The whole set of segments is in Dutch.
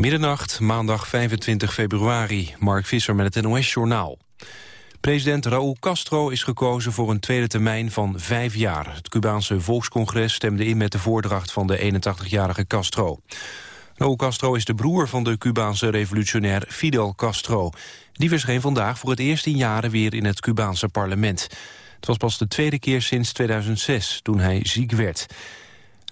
Middernacht, maandag 25 februari. Mark Visser met het NOS-journaal. President Raúl Castro is gekozen voor een tweede termijn van vijf jaar. Het Cubaanse Volkscongres stemde in met de voordracht van de 81-jarige Castro. Raúl Castro is de broer van de Cubaanse revolutionair Fidel Castro. Die verscheen vandaag voor het eerst in jaren weer in het Cubaanse parlement. Het was pas de tweede keer sinds 2006, toen hij ziek werd.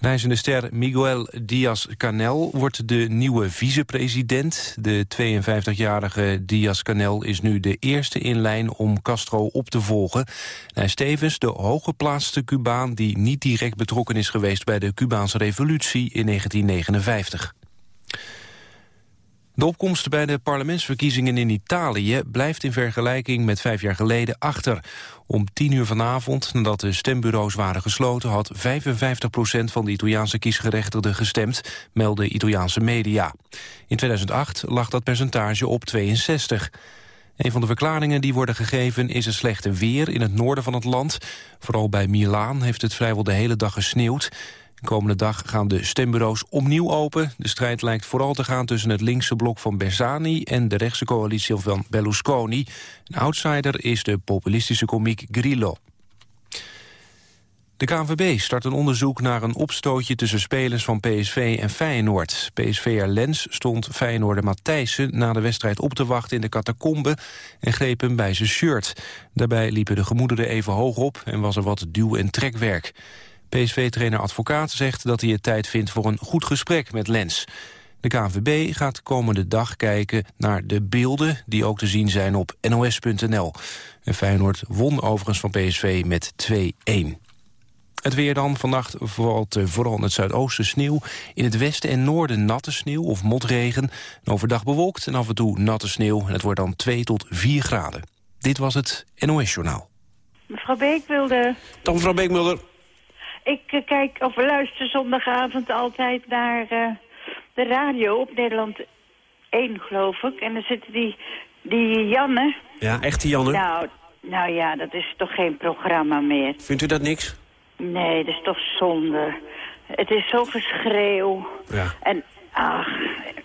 Reizende ster Miguel Díaz-Canel wordt de nieuwe vicepresident. De 52-jarige Díaz-Canel is nu de eerste in lijn om Castro op te volgen. Hij is tevens de hooggeplaatste Cubaan die niet direct betrokken is geweest... bij de Cubaanse revolutie in 1959. De opkomst bij de parlementsverkiezingen in Italië blijft in vergelijking met vijf jaar geleden achter. Om tien uur vanavond, nadat de stembureaus waren gesloten, had 55 procent van de Italiaanse kiesgerechtigden gestemd, melden Italiaanse media. In 2008 lag dat percentage op 62. Een van de verklaringen die worden gegeven is het slechte weer in het noorden van het land. Vooral bij Milaan heeft het vrijwel de hele dag gesneeuwd. De komende dag gaan de stembureaus opnieuw open. De strijd lijkt vooral te gaan tussen het linkse blok van Bersani... en de rechtse coalitie van Berlusconi. Een outsider is de populistische komiek Grillo. De KNVB start een onderzoek naar een opstootje tussen spelers van PSV en Feyenoord. PSV'er Lens stond Feyenoorder Matthijssen na de wedstrijd op te wachten in de catacombe en greep hem bij zijn shirt. Daarbij liepen de gemoederen even hoog op en was er wat duw- en trekwerk. PSV-trainer Advocaat zegt dat hij het tijd vindt voor een goed gesprek met Lens. De KNVB gaat komende dag kijken naar de beelden die ook te zien zijn op nos.nl. En Feyenoord won overigens van PSV met 2-1. Het weer dan. Vannacht valt vooral in het zuidoosten sneeuw. In het westen en noorden natte sneeuw of motregen. overdag bewolkt en af en toe natte sneeuw. En het wordt dan 2 tot 4 graden. Dit was het NOS Journaal. Mevrouw Beek wilde... Dag mevrouw Beekmulder. Ik uh, kijk of luister zondagavond altijd naar uh, de radio op Nederland 1, geloof ik. En dan zitten die, die Janne. Ja, echte Janne. Nou, nou ja, dat is toch geen programma meer. Vindt u dat niks? Nee, dat is toch zonde. Het is zo geschreeuw. Ja. En ach,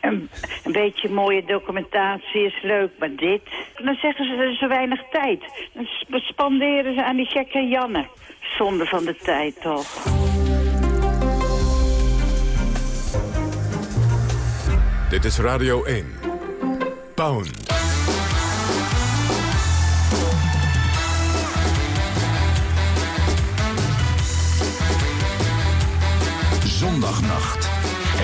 een, een, beetje mooie documentatie is leuk, maar dit... Dan zeggen ze, er is zo weinig tijd. Dan spanderen ze aan die gekke Janne. Zonde van de tijd, toch. Dit is Radio 1. Pound. Zondagnacht.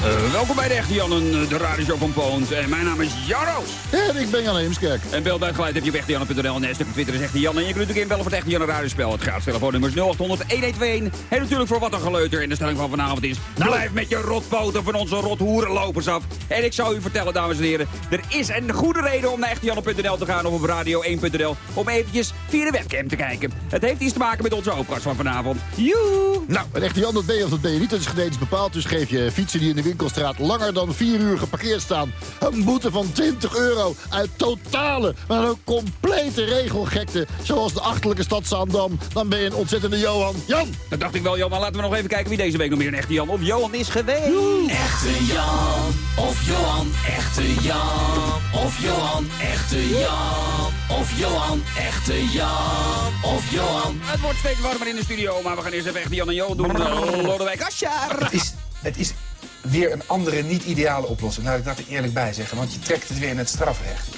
Uh, welkom bij de Echte Jannen, de radioshow van Poont. En mijn naam is Jan Roos. En ik ben Jan Heemskerk. En beeld uitgeleid heb je op echtejannen.nl en op Twitter is Echte Jan. En je kunt natuurlijk inbellen voor het Echte Jannen radiospel. Het gaat telefoonnummer 0800 1121. En natuurlijk voor wat een geleuter. En de stelling van vanavond is... Nou. Blijf met je rotpoten van onze rothoerenlopers af. En ik zou u vertellen, dames en heren... er is een goede reden om naar echtejannen.nl te gaan of op radio1.nl... om eventjes via de webcam te kijken. Het heeft iets te maken met onze hoofdgast van vanavond. Joe! Nou, een echte Jan, dat ben je of dat ben je niet. Dat is genetisch bepaald. Dus geef je fietsen die in de winkelstraat langer dan vier uur geparkeerd staan... een boete van 20 euro uit totale, maar ook complete regelgekte... zoals de achterlijke stad Zaandam. Dan ben je een ontzettende Johan. Jan! Dat dacht ik wel, Jan. Maar laten we nog even kijken wie deze week nog meer een echte Jan of Johan is geweest. Echte Jan of Johan, echte Jan of Johan, echte Jan of Johan, echte Jan of Johan. Het wordt steeds warmer in de studio, maar we gaan eerst even echte Jan en Johan doen. Lodewijk Asscher. Het is, het is weer een andere niet-ideale oplossing. Laat ik dat er eerlijk bij zeggen, want je trekt het weer in het strafrecht.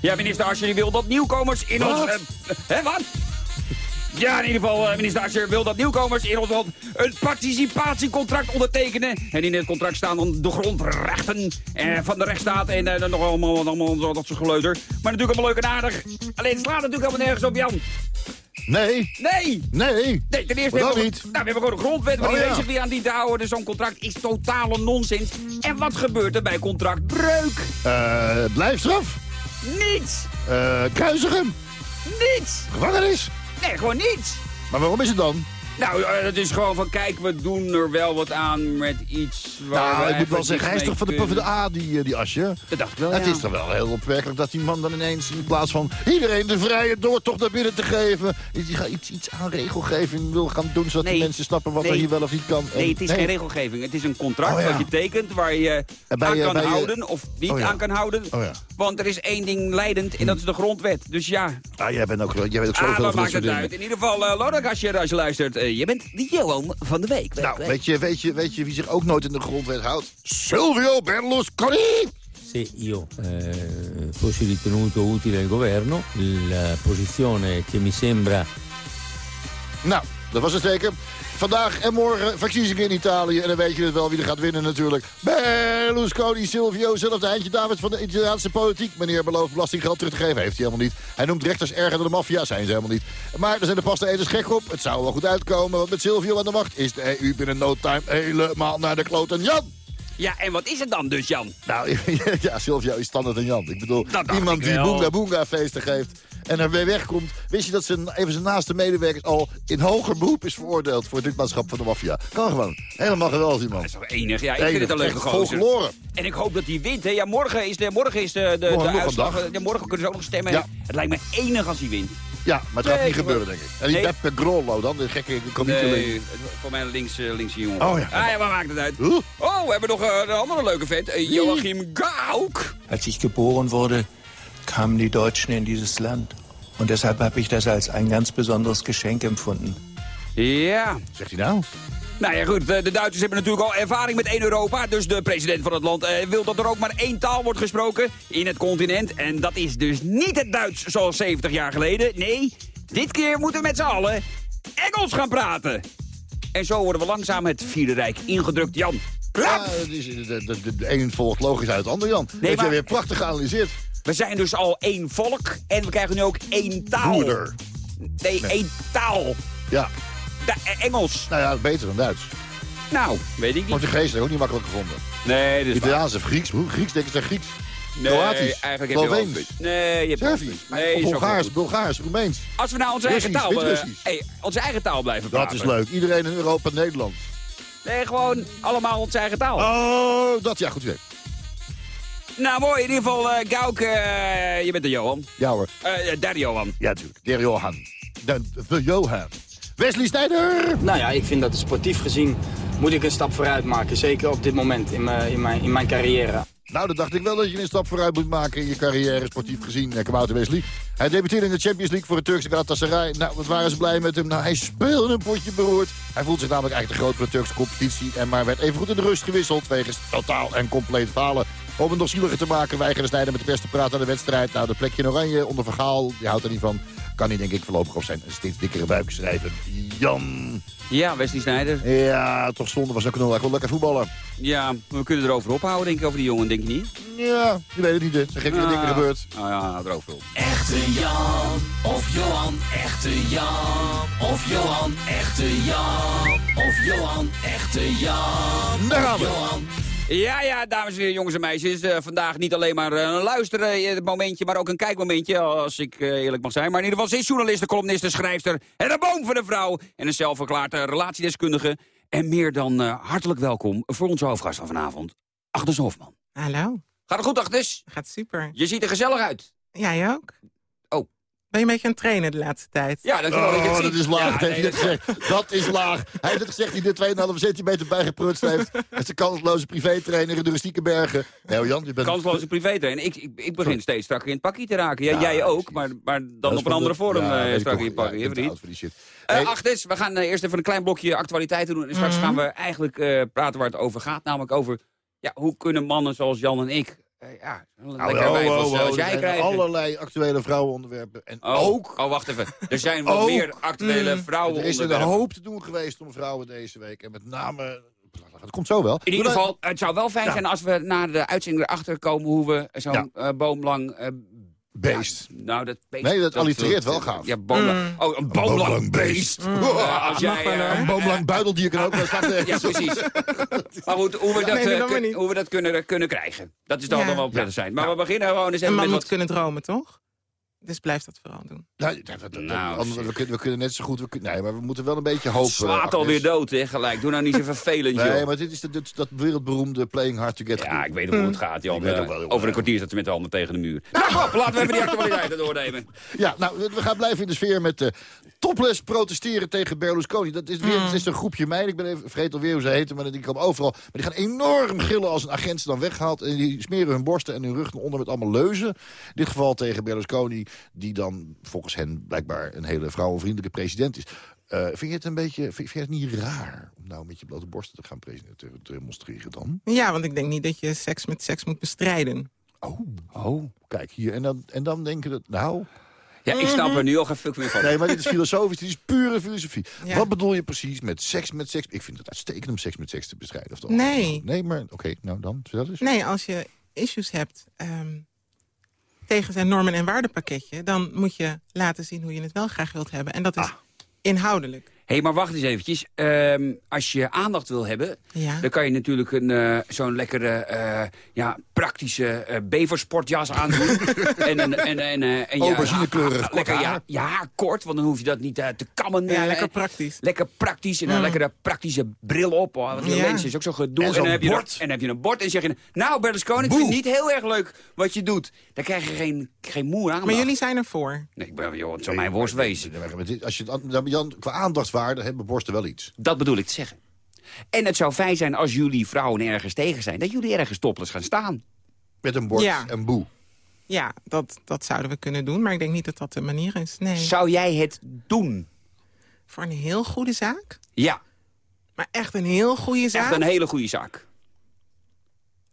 Ja, minister Asscher wil dat nieuwkomers in wat? ons... Uh, hè, wat? Ja, in ieder geval, uh, minister Asscher wil dat nieuwkomers in ons land een participatiecontract ondertekenen. En in het contract staan dan de grondrechten uh, van de rechtsstaat en uh, nog allemaal, allemaal dat soort geleuter. Maar natuurlijk allemaal leuk en aardig. Alleen het slaat natuurlijk helemaal nergens op, Jan. Nee. Nee. Nee. Nee, ten eerste hebben we, niet? Nou, we hebben gewoon een grondwet waar Oh, ja. zich weer aan dient te houden. Dus zo'n contract is totale nonsens. En wat gebeurt er bij contractbreuk? Eh, blijfstraf. Niets. Eh, kruisigen. Niets. Gevangenis. Nee, gewoon niets. Maar waarom is het dan? Nou, eh, het is gewoon van, kijk, we doen er wel wat aan met iets waar Nou, ik moet wel zeggen, hij is toch van de, van de. A, die, eh, die Asje. Dat dacht ik wel, Het ja. is toch wel heel opmerkelijk dat die man dan ineens in plaats van iedereen de vrije doortocht naar binnen te geven, iets, iets, iets aan regelgeving wil gaan doen zodat Nee. die mensen snappen wat er hier wel of niet kan. En- Nee, het is geen regelgeving. Het is een contract Oh, ja. wat je tekent waar je En bij aan kan je- houden of niet Oh, ja. aan kan houden. Oh. Want er is één ding leidend en dat is de grondwet. Dus ja, Ah, jij bent ook, jij weet ook ah, zoveel wat van dat maakt het uit? In ieder geval, uh, als je, als je luistert, eh, je bent de Johan van de week. Nou, weet je, weet, je, weet je wie zich ook nooit in de grondwet houdt? Silvio Berlusconi! Se io eh, fossi ritenuto utile al governo, la posizione che mi sembra Nou, dat was het zeker. Vandaag en morgen verkiezingen in Italië. En dan weet je het wel wie er gaat winnen natuurlijk. Berlusconi, Silvio, zelf de eindje David van de Italiaanse politiek. Meneer belooft belastinggeld terug te geven. Heeft hij helemaal niet. Hij noemt rechters erger dan de maffia. Zijn ze helemaal niet. Maar er zijn de pasta eters gek op. Het zou wel goed uitkomen. Want met Silvio aan de macht is de EU binnen no time helemaal naar de kloten. Jan! Ja, en wat is het dan dus, Jan? Nou, ja, Silvio is standaard een Jan. Ik bedoel, iemand ik die boonga boonga feesten geeft en er weer wegkomt. Wist je dat zijn, even zijn naaste medewerkers al in hoger beroep is veroordeeld voor het lidmaatschap van de maffia? Kan gewoon. Helemaal geweldig, die man. Dat is toch enig? Ja, ik Enig. vind het een leuke gozer. En ik hoop dat hij wint. Hè. Ja, morgen is de, morgen is de, de, Morgen de uitslag. dag. Ja, morgen kunnen ze ook nog stemmen. Ja. Het lijkt me enig als hij wint. Ja, maar het gaat Nee, niet ik gebeuren, denk ik. En die Nee. Beppe Grollo dan, de gekke comieteling. Nee, voor mij een links, eh, linkse jongen. Oh ja. Ah ja, maar maakt het uit. Huh? Oh, we hebben nog eh, een andere leuke vent. eh, Joachim Gauck. Als ich geboren wurde, kamen die Deutschen in dieses Land. Und deshalb habe ich das als ein ganz besonderes Geschenk empfunden. Ja. Zegt hij nou? Nou ja, goed. De Duitsers hebben natuurlijk al ervaring met één Europa. Dus de president van het land eh, wil dat er ook maar één taal wordt gesproken in het continent. En dat is dus niet het Duits zoals 70 jaar geleden. Nee, dit keer moeten we met z'n allen Engels gaan praten. En zo worden we langzaam het Vierde Rijk ingedrukt, Jan. Ja, het is, de, de, de, de een volgt logisch uit het ander, Jan. Nee, Heeft maar- jij weer prachtig geanalyseerd. We zijn dus al één volk en we krijgen nu ook één taal. Broeder. Nee, één taal. Ja, Da- eh, Engels. nou ja, beter dan Duits. Nou, weet ik niet. Portugees heb ik ook niet makkelijk gevonden. Nee, dat is waar. Italiaans of Grieks. Hoe? Grieks denken ze Grieks. Nee, Kroatisch. eigenlijk heb je. Nee, je hebt Servisch. Nee, Bulgaars. Bulgaars, Roemeens. Als we nou onze eigen taal, eh, Wit-Russisch. hey, onze eigen taal blijven Dat praten. is leuk. Iedereen in Europa, Nederland. Nee, gewoon allemaal onze eigen taal. Oh, dat ja, goed weer. Nou, mooi. In ieder geval, eh Gauk, eh, je bent de Johan. Ja hoor. Eh daar Johan. Ja, natuurlijk. De Johan. De, de Johan. Wesley Snijder. Nou ja, ik vind dat sportief gezien moet ik een stap vooruit maken. Zeker op dit moment in mijn, in mijn, in mijn carrière. Nou, dan dacht ik wel dat je een stap vooruit moet maken in je carrière, sportief gezien, eh, Kabouter Wesley. Hij debuteerde in de Champions League voor het Turkse Galatasaray. Nou, wat waren ze blij met hem? Nou, hij speelde een potje beroerd. Hij voelt zich namelijk eigenlijk te groot voor de Turkse competitie... en maar werd evengoed in de rust gewisseld wegens totaal en compleet falen. Om het nog zieliger te maken weigerde Snijder met de pers te praten aan de wedstrijd. Nou, de plekje in oranje onder verhaal, die houdt er niet van. Kan hij denk ik voorlopig op zijn steeds dikkere buik schrijven. Jan. Ja, Wesley Snijder. Ja, toch zonde. Was ook een wel lekker voetballer. Ja, we kunnen erover ophouden, denk ik, over die jongen, denk je niet? Ja, je weet het niet, hè. Er zijn gekke dingen gebeurd. Nou ja, erover op. Echte Jan of Johan, echte Jan of Johan, echte Jan of Johan, echte Jan. Daar gaan we. Ja, ja, dames en heren, jongens en meisjes. eh, vandaag niet alleen maar eh, een luisteren eh, momentje, maar ook een kijkmomentje, als ik eerlijk mag zijn. Maar in ieder geval, ze is journaliste, columniste, schrijfster en een boom van een vrouw. En een zelfverklaarde relatiedeskundige. En meer dan hartelijk welkom voor onze hoofdgast van vanavond, Agnes Hofman. Hallo, Gaat het goed, Agnes? gaat super. Je ziet er gezellig uit. Jij ook? Ben je een beetje aan het trainen de laatste tijd? Ja, dat het Oh, dat is laag, Ja, dat heeft hij net gezegd. Dat is laag. Hij heeft net gezegd dat hij er 2,5 centimeter bij geprutst heeft. Met zijn kansloze privétrainer in de rustieke bergen. Nee, Jan, je bent... Kansloze privétrainer. Ik, ik, ik begin steeds strakker in het pakje te raken. Ja, Ja, jij ook, maar, maar dan op een andere de- vorm Ja, eh, in het pakje, Ja, voor die shit. Eh Hey, we gaan eh, eerst even een klein blokje actualiteiten doen. En straks Mhm. gaan we eigenlijk eh, praten waar het over gaat. Namelijk over, ja, hoe kunnen mannen zoals Jan en ik... eh, ja, nou, lekker oh, oh, oh, als er jij zijn krijgen. allerlei actuele vrouwenonderwerpen. En Oh, ook, oh, wacht even. Er zijn wel Ook. meer actuele Mm. vrouwen er is een hoop te doen geweest om vrouwen deze week. En met name... Het komt zo wel. In ieder geval, het zou wel fijn Ja. zijn als we na de uitzending erachter komen... hoe we zo'n Ja. eh, boomlang... eh, Beest. ja, nou, dat beest... Nee, dat allitereert wel gaaf. Ja, boomlang. Oh, een boomlang beest. Ja, als jij... eh. Een boomlang buideldier kan ook wel staan. Ja, precies. Maar goed, hoe we dat, Nee, eh, dat kun- hoe we dat kunnen, kunnen krijgen. Dat is dan Ja. wel prettig zijn. Maar Ja. we beginnen gewoon eens Een even man met moet wat... kunnen dromen, toch? Dus blijf dat vooral doen. Nou, dat- dat- dat- Nou, anders- we, kunnen, we kunnen net zo goed... We kunnen, nee, maar we moeten wel een beetje hoop... eh, Slaat Agnes. alweer dood, hè, gelijk. Doe nou niet zo vervelend, Nee, joh. maar dit is de, dit- dat wereldberoemde Playing Hard to Get Ja, ik weet hoe het gaat, Jan. Ik weet Eh. Over een kwartier staat ze met de handen tegen de muur. Nou, laten we even die actualiteiten doornemen. Ja, nou, we- we gaan blijven in de sfeer met eh topless protesteren tegen Berlusconi. Dat is, weer, het is een groepje meiden, ik ben even vergeten alweer hoe ze heten, maar die komen overal. Maar die gaan enorm gillen als een agent ze dan weghaalt. En die smeren hun borsten en hun rug naar onder met allemaal leuzen. In dit geval tegen Berlusconi, die dan volgens hen blijkbaar een hele vrouwenvriendelijke president is. Eh, vind je het een beetje, vind, vind je het niet raar om nou met je blote borsten te gaan presenteren, te, te demonstreren dan? Ja, want ik denk niet dat je seks met seks moet bestrijden. Oh, oh. kijk hier. En dan, en dan denken dat, nou... Ja, ik snap er nu al geen fuck meer van. Nee, maar dit is filosofisch, dit is pure filosofie. Ja. Wat bedoel je precies met seks met seks? Ik vind het uitstekend om seks met seks te bestrijden. Of? Nee. Nee, maar oké, nou dan, vertel eens. Nee, als je issues hebt ehm, tegen zijn normen- en waardepakketje... dan moet je laten zien hoe je het wel graag wilt hebben. En dat is Ah. inhoudelijk. Hé, hey, maar wacht eens eventjes. Ehm, als je aandacht wil hebben, Ja. dan kan je natuurlijk een, eh, zo'n lekkere, eh, ja, praktische eh, beversportjas aandoen. en, en, en, en, eh, en ja, Auberginekleurig ja, kort lekker, ja, haar. ja, kort, want dan hoef je dat niet eh, te kammen. Ja, eh, lekker praktisch. Lekker praktisch en een Mm. lekkere praktische bril op. Oh, want Ja. lens is ook zo gedoe. En dan heb je bord. er- en dan heb je een bord en zeg je... Nou, Berlusconi, ik vind het niet heel erg leuk wat je doet. Dan krijg je geen, geen moer aan. Maar jullie zijn ervoor. Nee, ik ben, joh, het zou mijn worst wezen. Als je, het- dan- Jan, qua hebben borsten wel iets. Dat bedoel ik te zeggen. En het zou fijn zijn als jullie vrouwen ergens tegen zijn... dat jullie ergens topless gaan staan. Met een bord Ja. en boe. Ja, dat, dat zouden we kunnen doen. Maar ik denk niet dat dat de manier is. Nee. Zou jij het doen? Voor een heel goede zaak? Ja, Maar echt een heel goede zaak? echt een hele goede zaak.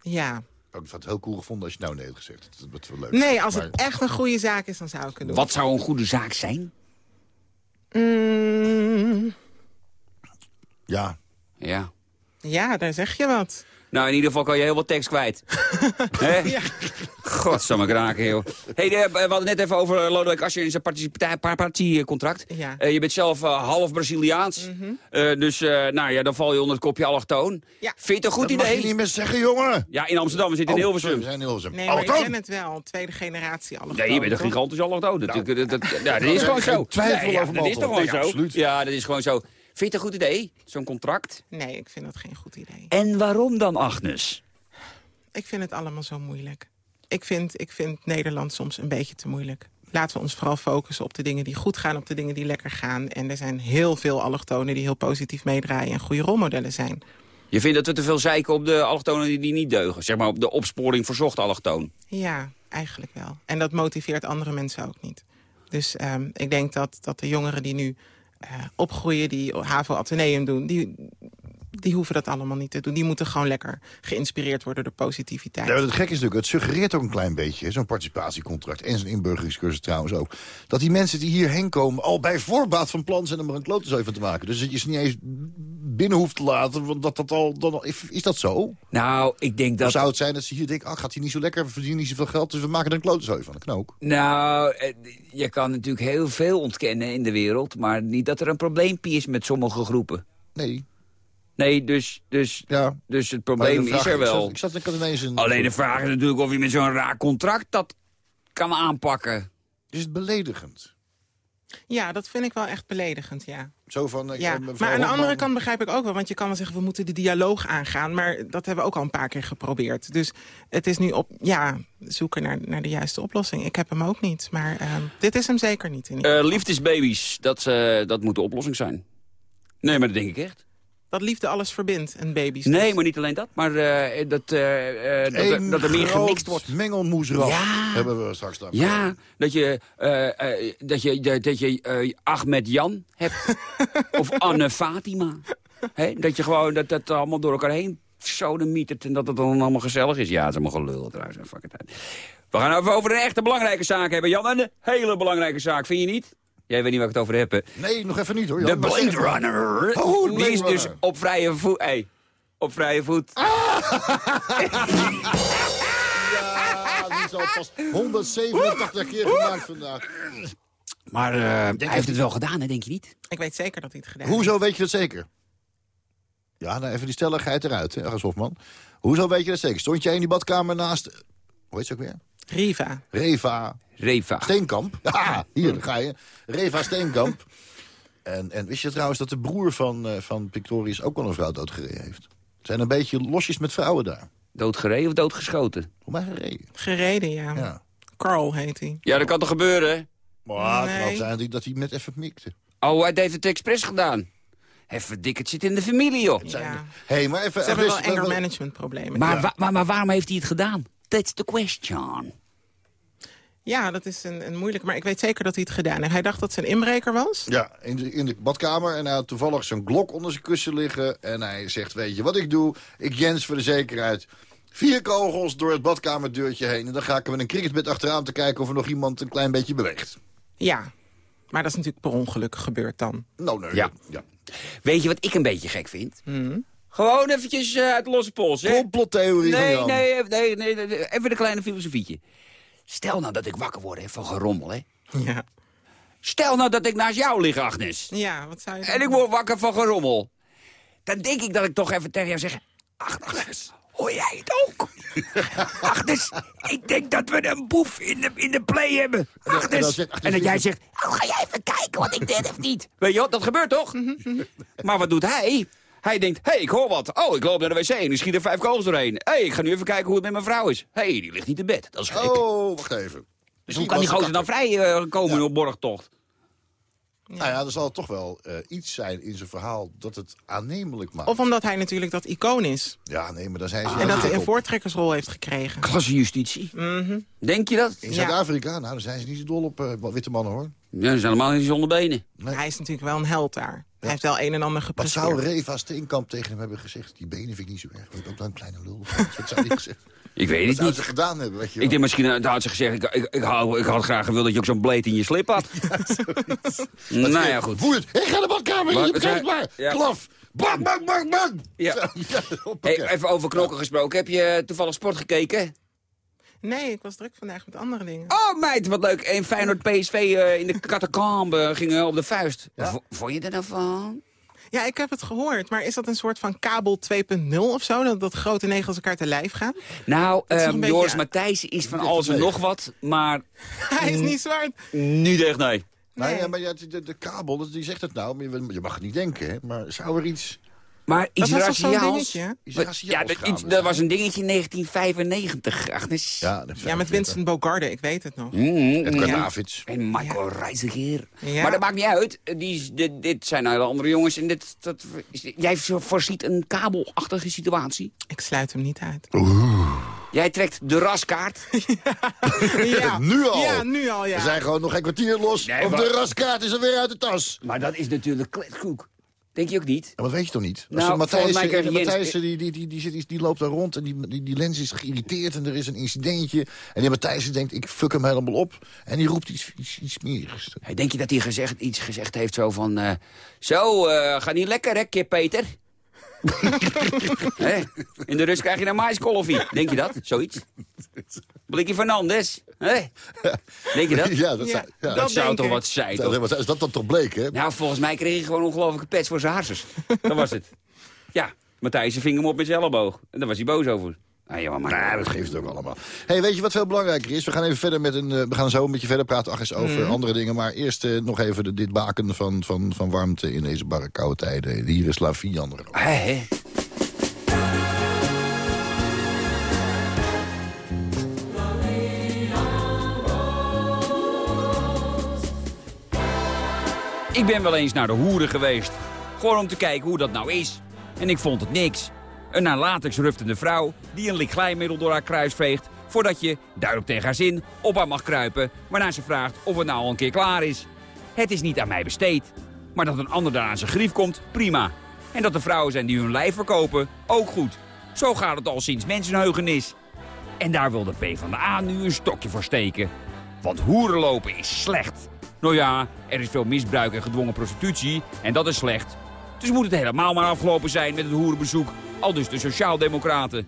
Ja. Ik had het heel cool gevonden als je nou nee had gezegd. Dat, dat is wel leuk. Nee, als Maar- het echt een goede zaak is, dan zou ik het doen. Wat zou een goede zaak zijn? Mm, Ja. Ja. ja, daar zeg je wat. Nou, in ieder geval kan je heel wat tekst kwijt. Hè? Ja. Godsamme kraken, joh. Hey, de- we hadden net even over eh, Lodewijk Asscher en zijn participa- pa- partiecontract. Ja. Eh, je bent zelf eh, half Braziliaans. Eh, dus eh, nou ja, dan val je onder het kopje allochtoon. Ja. Vind je het een goed dat mag idee? je niet meer zeggen, jongen. Ja, in Amsterdam, we zitten in Oh, Hilversum. sorry, we zijn in Hilversum. Nee, maar ik Allochtoon. ben het wel. Tweede generatie alle Nee, je bent een gigantisch allochtoon. Dat, dat, ja, dat is gewoon zo. Twijfel Nee, ja, over dat is toch mogelijk. gewoon Nee, zo? absoluut. Ja, dat is gewoon zo. Vind je het een goed idee, zo'n contract? Nee, ik vind dat geen goed idee. En waarom dan, Agnes? Ik vind het allemaal zo moeilijk. Ik vind, ik vind Nederland soms een beetje te moeilijk. Laten we ons vooral focussen op de dingen die goed gaan, op de dingen die lekker gaan. En er zijn heel veel allochtonen die heel positief meedraaien en goede rolmodellen zijn. Je vindt dat we te veel zeiken op de allochtonen die, die niet deugen? Zeg maar op de opsporing verzocht allochtoon. Ja, eigenlijk wel. En dat motiveert andere mensen ook niet. Dus ehm, ik denk dat, dat de jongeren die nu opgroeien, die HAVO Atheneum doen... Die, die hoeven dat allemaal niet te doen. Die moeten gewoon lekker geïnspireerd worden door positiviteit. Ja, het gek is natuurlijk, het suggereert ook een klein beetje, zo'n participatiecontract en zo'n inburgeringscursus trouwens ook, dat die mensen die hierheen komen al bij voorbaat van plan zijn om er een klotenzooi van te maken. Dus je ze niet eens binnen hoeft te laten, want dat, dat al, dan, al- is dat zo? Nou, ik denk Of dat... zou het zijn dat ze hier denken, ah, gaat hij niet zo lekker, we verdienen niet zoveel geld, dus we maken er een klotenzooi van. Dat kan ook. Nou, eh, je kan natuurlijk heel veel ontkennen in de wereld... maar niet dat er een probleempje is met sommige groepen. Nee. Nee, dus, dus, Ja. dus het probleem de vraag- is er wel. Ik zat, ik zat ineens een... Alleen de vraag is natuurlijk of je met zo'n raar contract dat kan aanpakken. Is het beledigend? Ja, dat vind ik wel echt beledigend, ja. Zo van... ja. Maar aan de andere kant begrijp ik ook wel... want je kan wel zeggen, we moeten de dialoog aangaan... maar dat hebben we ook al een paar keer geprobeerd. Dus het is nu op, ja, zoeken naar, naar de juiste oplossing. Ik heb hem ook niet, maar ehm, dit is hem zeker niet. In ieder Eh liefdesbabies, dat, eh, dat moet de oplossing zijn. Nee, maar dat denk ik echt. Dat liefde alles verbindt en baby's. Nee, dus. maar niet alleen dat, maar eh, dat, eh, eh, dat, er- dat er meer gemixt wordt. mengelmoesraf Ja. hebben we straks dan. Ja, dat je, eh, eh, dat je, dat, dat je eh, Ahmed Jan hebt. of Anne Fatima. Hè? Dat je gewoon dat, dat allemaal door elkaar heen sodemietert en dat het dan allemaal gezellig is. Ja, het is allemaal gelul trouwens. Fuck it uit. We gaan even over een echte belangrijke zaak hebben, Jan. Een hele belangrijke zaak, vind je niet? Jij weet niet waar ik het over heb, hè? Nee, nog even niet hoor. De. Blade Runner. Oh, Die Blade is dus op vrije voet. Hey, op vrije voet. Ja, die is al pas 187 keer gemaakt vandaag. Maar eh, hij heeft het wel gedaan, hè, denk je niet? Ik weet zeker dat hij het gedaan heeft. Hoezo weet je dat zeker? Ja, nou even die stelligheid eruit, hè, Hofman. Hoezo weet je dat zeker? Stond jij in die badkamer naast... Hoe heet ze ook weer? Riva. Reva. Reva. Steenkamp. Ja, hier daar ga je. Reva Steenkamp. En, en wist je trouwens dat de broer van, eh, van Pictorius ook al een vrouw doodgereden heeft? Het zijn een beetje losjes met vrouwen daar. Doodgereden of doodgeschoten? Hoe mij gereden. Gereden, ja. Ja. Carl heet hij. Ja, dat kan toch gebeuren? Maar het Nee. kan zijn dat hij net even mikte. Oh, hij heeft het expres gedaan. Even dik, het zit in de familie, joh. Ja. hey, maar even... Ze hebben wel anger management problemen. Maar, wa- maar, maar waarom heeft hij het gedaan? That's the question. Ja, dat is een, een moeilijk. Maar ik weet zeker dat hij het gedaan heeft. Hij dacht dat het een inbreker was. Ja, in de, in de badkamer. En hij had toevallig zijn glok onder zijn kussen liggen. En hij zegt, weet je wat ik doe? Ik jens voor de zekerheid. Vier kogels door het badkamerdeurtje heen. En dan ga ik er met een cricketbed achteraan te kijken... of er nog iemand een klein beetje beweegt. Ja. Maar dat is natuurlijk per ongeluk gebeurd dan. Nou, nee. Ja. ja. Weet je wat ik een beetje gek vind? Hmm. Gewoon eventjes eh, uit de losse pols, hè? Complottheorie van Nee, Jan. nee, nee, nee, nee, even een kleine filosofietje. Stel nou dat ik wakker word hè, van gerommel, hè? Ja. Stel nou dat ik naast jou lig, Agnes. Ja, wat zou je En ik word wakker van gerommel. Dan denk ik dat ik toch even tegen jou zeg... Agnes, hoor jij het ook? Agnes, ik denk dat we een boef in de, in de play hebben. Agnes. En dat jij zegt, oh, ga jij even kijken wat ik deed of niet? Weet je wat, dat gebeurt toch? maar wat doet hij? Hij denkt, hé, hey, ik hoor wat. Oh, ik loop naar de wc en er schiet er vijf kogels doorheen. Hé, hey, ik ga nu even kijken hoe het met mijn vrouw is. Hé, hey, die ligt niet in bed. Dat is gek. Oh, wacht even. dus hoe kan die gozer dan vrij eh, komen op borgtocht? Nou ja, er zal toch wel eh, iets zijn in zijn verhaal dat het aannemelijk maakt. Of omdat hij natuurlijk dat icoon is. Ja, nee, maar daar zijn ze en dat hij een voortrekkersrol heeft gekregen. Klassejustitie. Mhm. Denk je dat? In Ja. Zuid-Afrika, nou, daar zijn ze niet zo dol op eh, witte mannen, hoor. Ja, ze zijn allemaal niet zonder benen. Hij is natuurlijk wel een held daar. Hij heeft wel een en ander Wat gepresteerd. zou Reva Steenkamp tegen hem hebben gezegd? Die benen vind ik niet zo erg. Ik heb ook wel een kleine lul. Wat zou hij gezegd? Ik weet Wat het zou niet. ze gedaan hebben, weet je Ik denk misschien, uh, had ze gezegd, ik, ik, ik, hou- ik had graag gewild dat je ook zo'n bleed in je slip had. nou ja, goed. Woedend. Ik ga de badkamer, Maar- je begrijpt maar. Ja. Klaf. Bang, bang, bang, bang. Ja. Zo, ja, Hey, even over knokken gesproken. Heb je toevallig sport gekeken? Nee, ik was druk vandaag met andere dingen. Oh meid, wat leuk. En Feyenoord PSV eh, in de catacombe gingen op de vuist. Vond je er nou van? Ja, ik heb het gehoord. Maar is dat een soort van kabel 2.0 of zo? Dat, dat grote negels elkaar te lijf gaan? Nou, ehm, een beetje- Joris Matthijssen is van alles en nog wat, maar Hij is niet zwart. niet echt nee. Nee, ja, maar ja, de, de kabel, die zegt het nou. Maar je, je mag het niet denken, hè. Maar zou er iets... Maar iets Dat was raciaals... dingetje, Ja, dat, iets- was een dingetje in 1995, Agnes. Ja, Ja, met Vincent Bogarde, ik weet het nog. Mm, Edgar ja. Davids. En Michael Reiziger. Ja. Maar dat maakt niet uit. Die, is- dit, dit zijn hele andere jongens. En dit, dat, is- jij voorziet een kabelachtige situatie. Ik sluit hem niet uit. Jij trekt de raskaart. Ja, Nu al. Ja, nu al, ja. We zijn gewoon nog geen kwartier los. Nee, of maar- de raskaart is er weer uit de tas. Maar dat is natuurlijk kletskoek. Denk je ook niet? Ja, maar dat weet je toch niet? Als Nou, Matthijs, die, die, die, die, zit, die loopt daar rond en die, die, die lens is geïrriteerd en er is een incidentje. En die Matthijs denkt, ik fuck hem helemaal op. En die roept iets, iets, iets. Hey, Denk je dat hij gezegd, iets gezegd heeft zo van... eh, zo, eh ga niet lekker hè, kip Peter? Hè? In de rust krijg je een maiskolfie. Denk je dat? Zoiets? Blikje Fernandes. Hè? Denk je dat? Ja, dat, Ja, zou- ja, Dat dat zou toch wat zijn, dat, toch? dat, is dat dan toch bleek, hè? Nou, volgens mij kreeg hij gewoon ongelofelijke pets voor zijn harsers. Dat was het. Ja, Matthijs ving hem op met zijn elleboog. En daar was hij boos over. Ah, ja, maar Nee, dat geeft het ook allemaal. hey, weet je wat veel belangrijker is? We gaan even verder met een. eh, we gaan zo een beetje verder praten ach, eens over andere dingen. Maar eerst eh, nog even de, dit baken van, van, van warmte in deze barre koude tijden. Hier is La Vie andere. Hè, hè? Ik ben wel eens naar de hoeren geweest. Gewoon om te kijken hoe dat nou is. En ik vond het niks. Een naar latex ruftende vrouw die een lik door haar kruis veegt... voordat je, duidelijk tegen haar zin, op haar mag kruipen... waarna ze vraagt of het nou al een keer klaar is. Het is niet aan mij besteed. Maar dat een ander daar aan zijn grief komt, prima. En dat er vrouwen zijn die hun lijf verkopen, ook goed. Zo gaat het al sinds mensenheugenis. En daar wil de PvdA nu een stokje voor steken. Want hoerenlopen is slecht. Nou ja, er is veel misbruik en gedwongen prostitutie en dat is slecht. Dus moet het helemaal maar afgelopen zijn met het hoerenbezoek, al dus de sociaaldemocraten.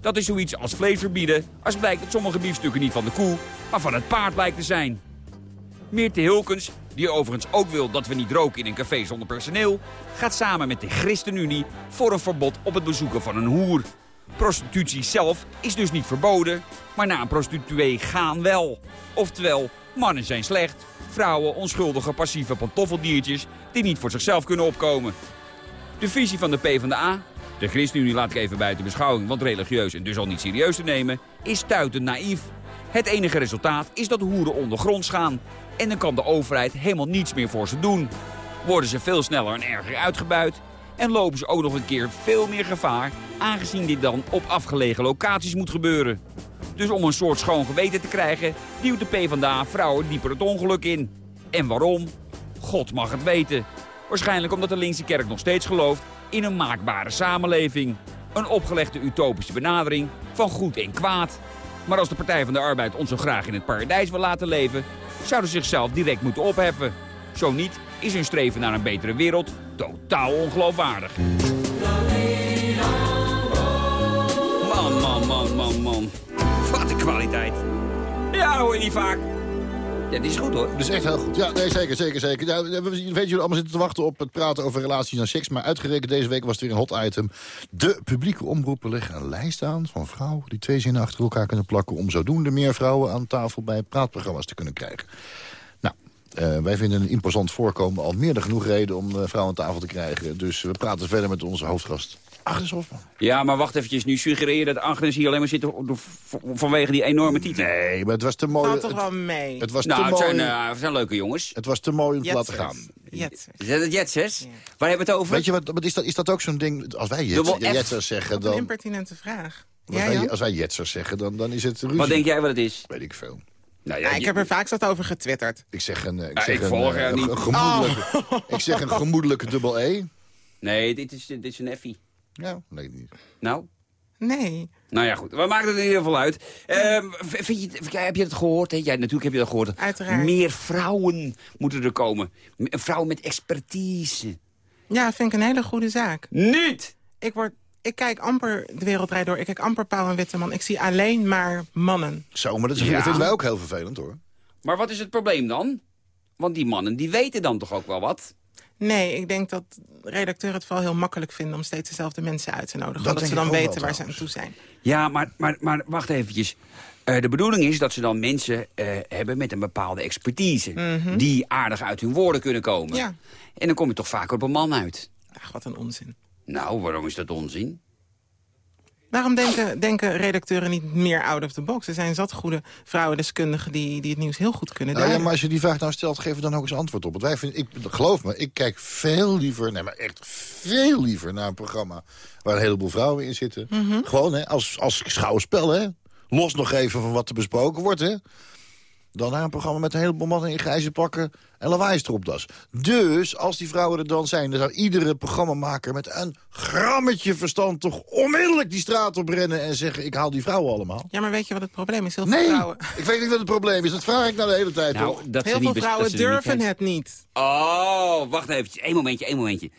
Dat is zoiets als vlees verbieden als blijkt dat sommige biefstukken niet van de koe, maar van het paard lijkt te zijn. Meerte Hilkens, die overigens ook wil dat we niet roken in een café zonder personeel... gaat samen met de ChristenUnie voor een verbod op het bezoeken van een hoer. Prostitutie zelf is dus niet verboden, maar naar een prostituee gaan wel. Oftewel, mannen zijn slecht, vrouwen onschuldige passieve pantoffeldiertjes die niet voor zichzelf kunnen opkomen. De visie van de PvdA, de ChristenUnie laat ik even buiten beschouwing, want religieus en dus al niet serieus te nemen, is stuitend naïef. Het enige resultaat is dat hoeren ondergronds gaan. En dan kan de overheid helemaal niets meer voor ze doen. Worden ze veel sneller en erger uitgebuit. En lopen ze ook nog een keer veel meer gevaar, aangezien dit dan op afgelegen locaties moet gebeuren. Dus om een soort schoon geweten te krijgen, duwt de PvdA vrouwen dieper het ongeluk in. En waarom? God mag het weten. Waarschijnlijk omdat de linkse kerk nog steeds gelooft in een maakbare samenleving. Een opgelegde utopische benadering van goed en kwaad. Maar als de Partij van de Arbeid ons zo graag in het paradijs wil laten leven... zouden ze zichzelf direct moeten opheffen. Zo niet is hun streven naar een betere wereld totaal ongeloofwaardig. Man, man, man, man, man. Wat een kwaliteit. Ja, hoor je niet vaak. Ja, die is goed hoor. Is echt heel goed. Ja, nee, zeker, zeker, zeker. Ja, we weten jullie allemaal zitten te wachten op het praten over relaties en seks. Maar uitgerekend deze week was het weer een hot item. De publieke omroepen leggen een lijst aan van vrouwen... die twee zinnen achter elkaar kunnen plakken... om zodoende meer vrouwen aan tafel bij praatprogramma's te kunnen krijgen. Nou, eh, wij vinden een imposant voorkomen al meer dan genoeg reden... om eh, vrouwen aan tafel te krijgen. Dus we praten verder met onze hoofdgast. Agnes Hofman. Ja, maar wacht eventjes. Nu suggereer je dat Agnes hier alleen maar zit vanwege die enorme titel. Nee, maar het was te mooi. Valt toch het, wel mee. het was nou, te het mooi. zijn, eh, het zijn leuke jongens. Het was te mooi om te laten gaan. Jetsers. Zijn het jetsers? Waar hebben we het over? Weet je wat, wat is, dat, is dat ook zo'n ding? Als wij jets, jetsers zeggen, Wat een dan... impertinente vraag. Als, Ja, wij, als wij jetsers zeggen, dan, dan is het ruzie. Wat denk jij wat het is? Weet ik veel. Nou, Ja, ik heb er vaak zat over getwitterd. Ik zeg een, eh, ik zeg ik een, volg eh, een, gemoedelijke, ik zeg een gemoedelijke dubbel E. Nee, dit is, dit is een effie. Ja, nee, niet. Nou? Nee. Nou ja, goed. We maken het in ieder geval uit. Ehm, vind je, heb je het gehoord? Hè? Ja, natuurlijk heb je dat gehoord. Uiteraard. Meer vrouwen moeten er komen. Vrouwen met expertise. Ja, vind ik een hele goede zaak. Niet! Ik, word, ik kijk amper de wereld draait door. Ik kijk amper Pauw en Witteman. Ik zie alleen maar mannen. Zo, maar dat, is, Ja. dat vinden wij ook heel vervelend, hoor. Maar wat is het probleem dan? Want die mannen, die weten dan toch ook wel wat? Nee, ik denk dat redacteuren het vooral heel makkelijk vinden... om steeds dezelfde mensen uit te nodigen. Dat omdat ze dan weten wel, waar ze aan toe zijn. Ja, maar, maar, maar wacht eventjes. Eh, de bedoeling is dat ze dan mensen eh, hebben met een bepaalde expertise. Die aardig uit hun woorden kunnen komen. Mhm. Ja. En dan kom je toch vaker op een man uit. Ach, wat een onzin. Nou, waarom is dat onzin? Waarom denken, denken redacteuren niet meer out of the box? Er zijn zat goede vrouwendeskundigen die, die het nieuws heel goed kunnen Nou ja, maar als je die vraag nou stelt, geef er dan ook eens antwoord op. Want wij vinden, ik, geloof me, ik kijk veel liever, nee, maar echt veel liever naar een programma waar een heleboel vrouwen in zitten. Mhm. Gewoon, hè, als, als schouwspel, hè. Los nog even van wat er besproken wordt, hè. Dan naar een programma met een heleboel mannen in grijze pakken en lawaai-stropdas. Dus, als die vrouwen er dan zijn... dan zou iedere programmamaker met een grammetje verstand... toch onmiddellijk die straat op rennen en zeggen... ik haal die vrouwen allemaal. Ja, maar weet je wat het probleem is? Heel veel Nee, vrouwen, ik weet niet wat het probleem is. Dat vraag ik nou de hele tijd, Nou, toch? dat heel veel vrouwen dat ze niet durven het niet. Oh, wacht eventjes. Eén momentje, één momentje.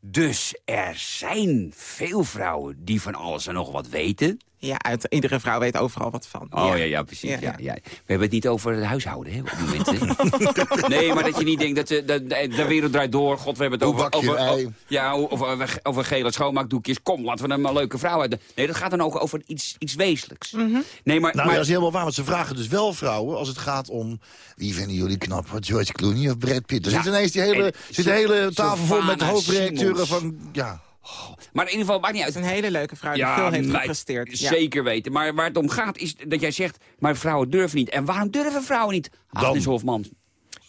Dus er zijn veel vrouwen die van alles en nog wat weten. Ja, uit, iedere vrouw weet overal wat van. Oh ja, ja, precies. Ja, Ja, ja. ja. We hebben het niet over het huishouden hè, op het moment. hè. nee, maar dat je niet denkt dat de, de, de, wereld draait door. God, we hebben het Hoe over, over, een ei? o- ja, over, over, over gele schoonmaakdoekjes. Kom, laten we een leuke vrouw uit. Nee, dat gaat dan ook over iets, iets wezenlijks. Nee, maar, Nou, maar dat is helemaal waar, want ze vragen dus wel vrouwen... als het gaat om wie vinden jullie knap, George Clooney of Brad Pitt. Er Ja, zit ineens die hele, en zit de hele tafel vol met hoofdredacteuren van... Ja, maar in ieder geval, maakt niet uit. Het is een hele leuke vrouw die veel heeft gepresteerd. Ja. Zeker weten. Maar waar het om gaat is dat jij zegt... maar vrouwen durven niet. En waarom durven vrouwen niet? Agnes Hofman.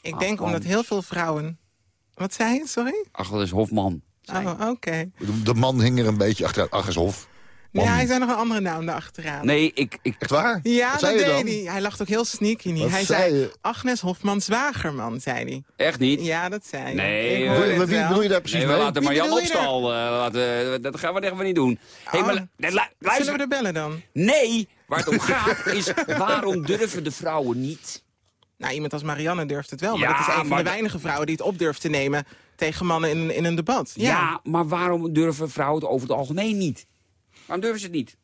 Ik denk Oh, omdat heel veel vrouwen... Wat zei je? Sorry? Agnes Hofman. Oh, oké. de, de man hing er een beetje achter Aggershof. Nee, hij zei nog een andere naam erachteraan. Nee, ik... ik Echt waar? Ja, Wat dat deed dan? hij. Hij lacht ook heel sneaky niet. Wat hij zei? Agnes Hofman Zwagerman, zei hij. Echt niet? Ja, dat zei hij. Nee, eh, Wie, wie bedoel je daar precies Nee, we mee? laten Wie Marjan bedoel je opstal. eh, laten, dat gaan we echt niet doen. Hey, Oh. maar, nee, lu- luister. Zullen we er bellen dan? Nee, waar het om gaat is... waarom durven de vrouwen niet? Nou, iemand als Marianne durft het wel. Maar Ja, dat is een van maar de weinige vrouwen die het op durft te nemen... tegen mannen in, in een debat. Ja. Ja, maar waarom durven vrouwen het over het algemeen niet? Waarom durven ze het niet?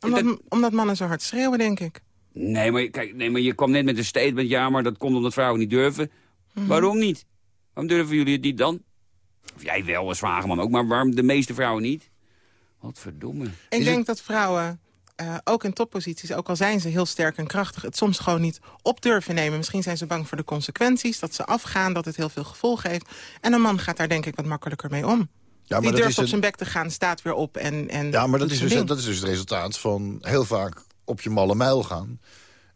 omdat, omdat mannen zo hard schreeuwen, denk ik. Nee maar, kijk, nee, maar je kwam net met een statement... ja, maar dat komt omdat vrouwen niet durven. Mhm. Waarom niet? Waarom durven jullie het niet dan? Of jij wel, als zwagerman ook, maar waarom de meeste vrouwen niet? Wat verdomme. Ik denk dat vrouwen, eh, ook in topposities, ook al zijn ze heel sterk en krachtig... het soms gewoon niet op durven nemen. Misschien zijn ze bang voor de consequenties, dat ze afgaan, dat het heel veel gevolgen heeft. En een man gaat daar denk ik wat makkelijker mee om. Maar Die dat durft is op zijn bek te gaan, staat weer op en, en Ja, maar dat is, dus, ding. dat is dus het resultaat van heel vaak op je malle mijl gaan.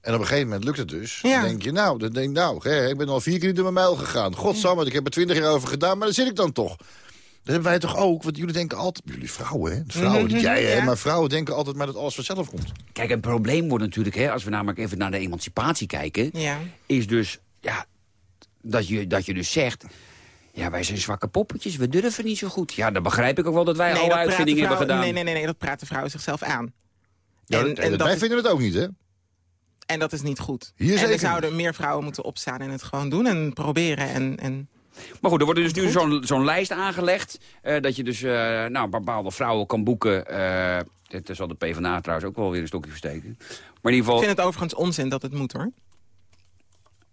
En op een gegeven moment lukt het dus. Ja. Dan denk je, nou, dan denk, ik, nou hè, ik ben al vier keer door mijn mijl gegaan. Godsamme, ik heb er twintig jaar over gedaan, maar daar zit ik dan toch. Dat hebben wij toch ook? Want jullie denken altijd, jullie vrouwen, hè? Vrouwen, Mhm, niet jij, hè? ja. Maar vrouwen denken altijd maar dat alles vanzelf komt. Kijk, een probleem wordt natuurlijk, hè, als we namelijk even naar de emancipatie kijken... Ja. is dus ja, dat, je, dat je dus zegt... Ja, wij zijn zwakke poppetjes, we durven niet zo goed. Ja, dan begrijp ik ook wel dat wij Nee, alle uitvindingen hebben gedaan. Nee, nee, nee, nee, dat praten vrouwen zichzelf aan. Ja, En- dat- en dat wij is- vinden het ook niet, hè? En dat is niet goed. Hier en zeker er zouden meer vrouwen moeten opstaan en het gewoon doen en proberen. En, en... Maar goed, er wordt dus nu zo'n zo'n lijst aangelegd... eh, dat je dus eh, nou, bepaalde vrouwen kan boeken. eh dit zal de PvdA trouwens ook wel weer een stokje versteken. Maar in ieder Ik geval... vind het overigens onzin dat het moet, hoor.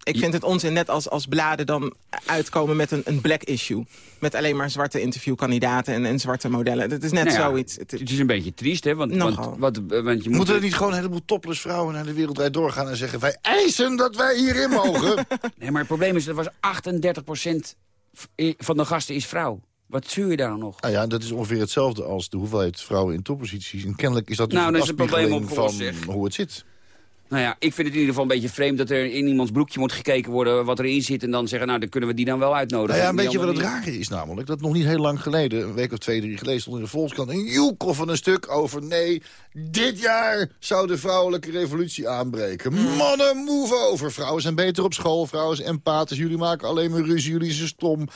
Ik vind het onzin, net als, als bladen dan uitkomen met een, een black issue. Met alleen maar zwarte interviewkandidaten en, en zwarte modellen. Dat is net Nou ja, zoiets. Het, is een beetje triest, hè? Want, want, want je moet... Moeten er niet gewoon een heleboel topless vrouwen naar de wereldrijd doorgaan en zeggen... wij eisen dat wij hierin mogen? Nee, maar het probleem is, er was 38% van de gasten is vrouw. Wat zuur je daar dan nog? Nou ja, dat is ongeveer hetzelfde als de hoeveelheid vrouwen in topposities. En kennelijk is dat dus Nou, een is het probleem opgelost, van zeg. hoe het zit. Nou ja, ik vind het in ieder geval een beetje vreemd dat er in iemands broekje moet gekeken worden wat erin zit. En dan zeggen, nou, dan kunnen we die dan wel uitnodigen. Nou ja, Die weet je wat het rare is namelijk? Dat nog niet heel lang geleden, een week of twee, drie geleden... stond in de Volkskrant een joekel van een stuk over... nee, dit jaar zou de vrouwelijke revolutie aanbreken. Mannen, move over. Vrouwen zijn beter op school, vrouwen zijn empathisch. Jullie maken alleen maar ruzie, jullie zijn stom.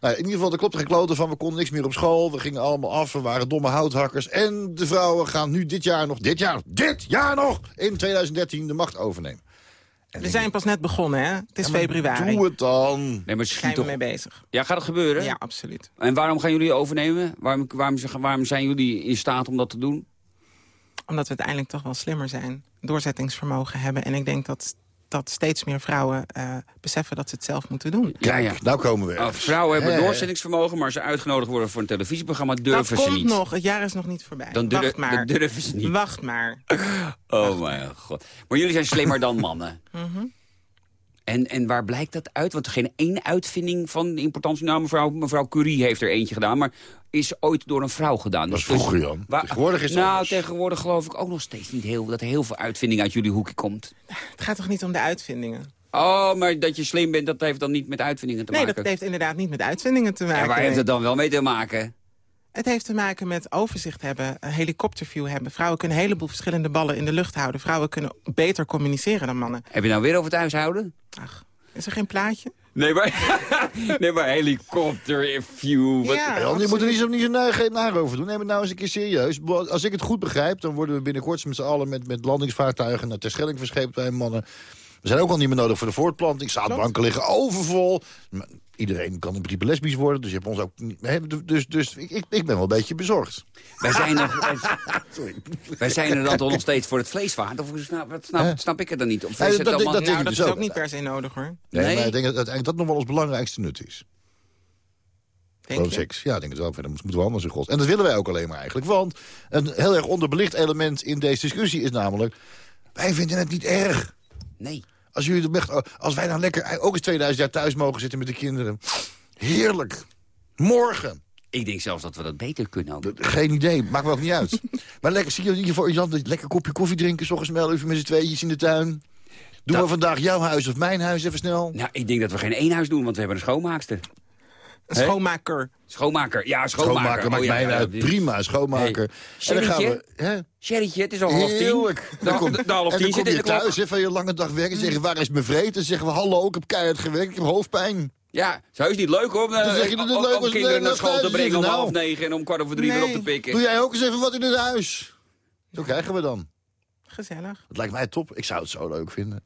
Nou, in ieder geval, er klopt er geen kloten van. We konden niks meer op school, we gingen allemaal af, we waren domme houthakkers. En de vrouwen gaan nu dit jaar nog, dit jaar, dit jaar nog... in 2013 de macht overnemen. We zijn pas net begonnen, hè? Het is Ja, februari. Doe het dan. Nee, maar zijn we toch... mee bezig. Ja, gaat het gebeuren? Ja, absoluut. En waarom gaan jullie overnemen? Waarom, waarom, waarom zijn jullie in staat om dat te doen? Omdat we uiteindelijk toch wel slimmer zijn. Doorzettingsvermogen hebben. En ik denk dat, dat steeds meer vrouwen eh, beseffen dat ze het zelf moeten doen. Ja, ja. Nou komen we Oh, vrouwen hebben doorzettingsvermogen, maar ze uitgenodigd worden voor een televisieprogramma, Dat durven ze komt niet. nog. Het jaar is nog niet voorbij. Dan, durf- Wacht maar. dan durven ze niet. Wacht maar. Oh mijn god. Maar jullie zijn slimmer dan mannen. Mhm. En, en waar blijkt dat uit? Want geen één uitvinding van de importantie... Nou, mevrouw, mevrouw Curie heeft er eentje gedaan, maar is ooit door een vrouw gedaan. Dat is Dus- vroeger, Jan. Waar- Tegenwoordig is het Nou, anders. tegenwoordig geloof ik ook nog steeds niet heel... dat er heel veel uitvinding uit jullie hoekje komt. Het gaat toch niet om de uitvindingen? Oh, maar dat je slim bent, dat heeft dan niet met uitvindingen te Nee, maken. dat heeft inderdaad niet met uitvindingen te maken. En waar heeft het dan wel mee te maken? Het heeft te maken met overzicht hebben, een helikopterview hebben. Vrouwen kunnen een heleboel verschillende ballen in de lucht houden. Vrouwen kunnen beter communiceren dan mannen. Heb je nou weer over het huishouden? Is er geen plaatje? Nee, maar, nee, maar helikopter view. Wat... Ja, je moet er niet zo, niet zo naar, geen naar over doen. Neem het nou eens een keer serieus. Als ik het goed begrijp, dan worden we binnenkort met z'n allen... met, met landingsvaartuigen naar Terschelling verscheept bij mannen. We zijn ook al niet meer nodig voor de voortplanting. Zaadbanken liggen overvol. Iedereen kan in principe lesbisch worden, dus je hebt ons ook niet... hè, Dus, dus ik, ik, ben wel een beetje bezorgd. Wij zijn er, wij, wij zijn er dan toch nog steeds voor het vleesvaart? Of snap, wat snap, snap ik het dan niet? Of Ja, is dat- allemaal... dat nou, dat dus is ook. ook niet per se nodig, hoor. Nee, Nee? maar ik denk dat uiteindelijk dat nog wel ons belangrijkste nut is. Denk Gewoon seks. Ja, ik denk het wel. Verder moeten we anders in god. En dat willen wij ook alleen maar eigenlijk. Want een heel erg onderbelicht element in deze discussie is namelijk... wij vinden het niet erg. Nee. Als, jullie echt, als wij nou lekker ook eens 2000 jaar thuis mogen zitten met de kinderen. Heerlijk. Morgen. Ik denk zelfs dat we dat beter kunnen ook. Geen idee, maakt me ook niet uit. maar lekker, zie je voor Jan, dat lekker kopje koffie drinken... ochtends wel even met z'n tweetjes in de tuin. Doen we vandaag jouw huis of mijn huis even snel? Nou, ik denk dat we geen één huis doen, want we hebben een schoonmaakster. Een schoonmaker. Schoonmaker, ja, schoonmaker. Schoonmaker maakt Oh, ja, mij ja, uit. Prima, schoonmaker. Hey, en dan gaan we... Hè? Sherrytje, het is al half tien. Heerlijk. Dan kom- de, de half en tien dan kom zit in je thuis hè, van je lange dag werken en zeggen, waar is mijn vreet? Dan zeggen we, hallo, ik heb keihard gewerkt, ik heb hoofdpijn. Ja, zou is niet leuk hoor, om, Dan eh, zeg je dat het om- leuk om kinderen naar school te brengen om half negen en om kwart over drie weer op te pikken. Doe jij ook eens even wat in het huis? Zo krijgen we dan. Gezellig. Dat lijkt mij top. Ik zou het zo leuk vinden.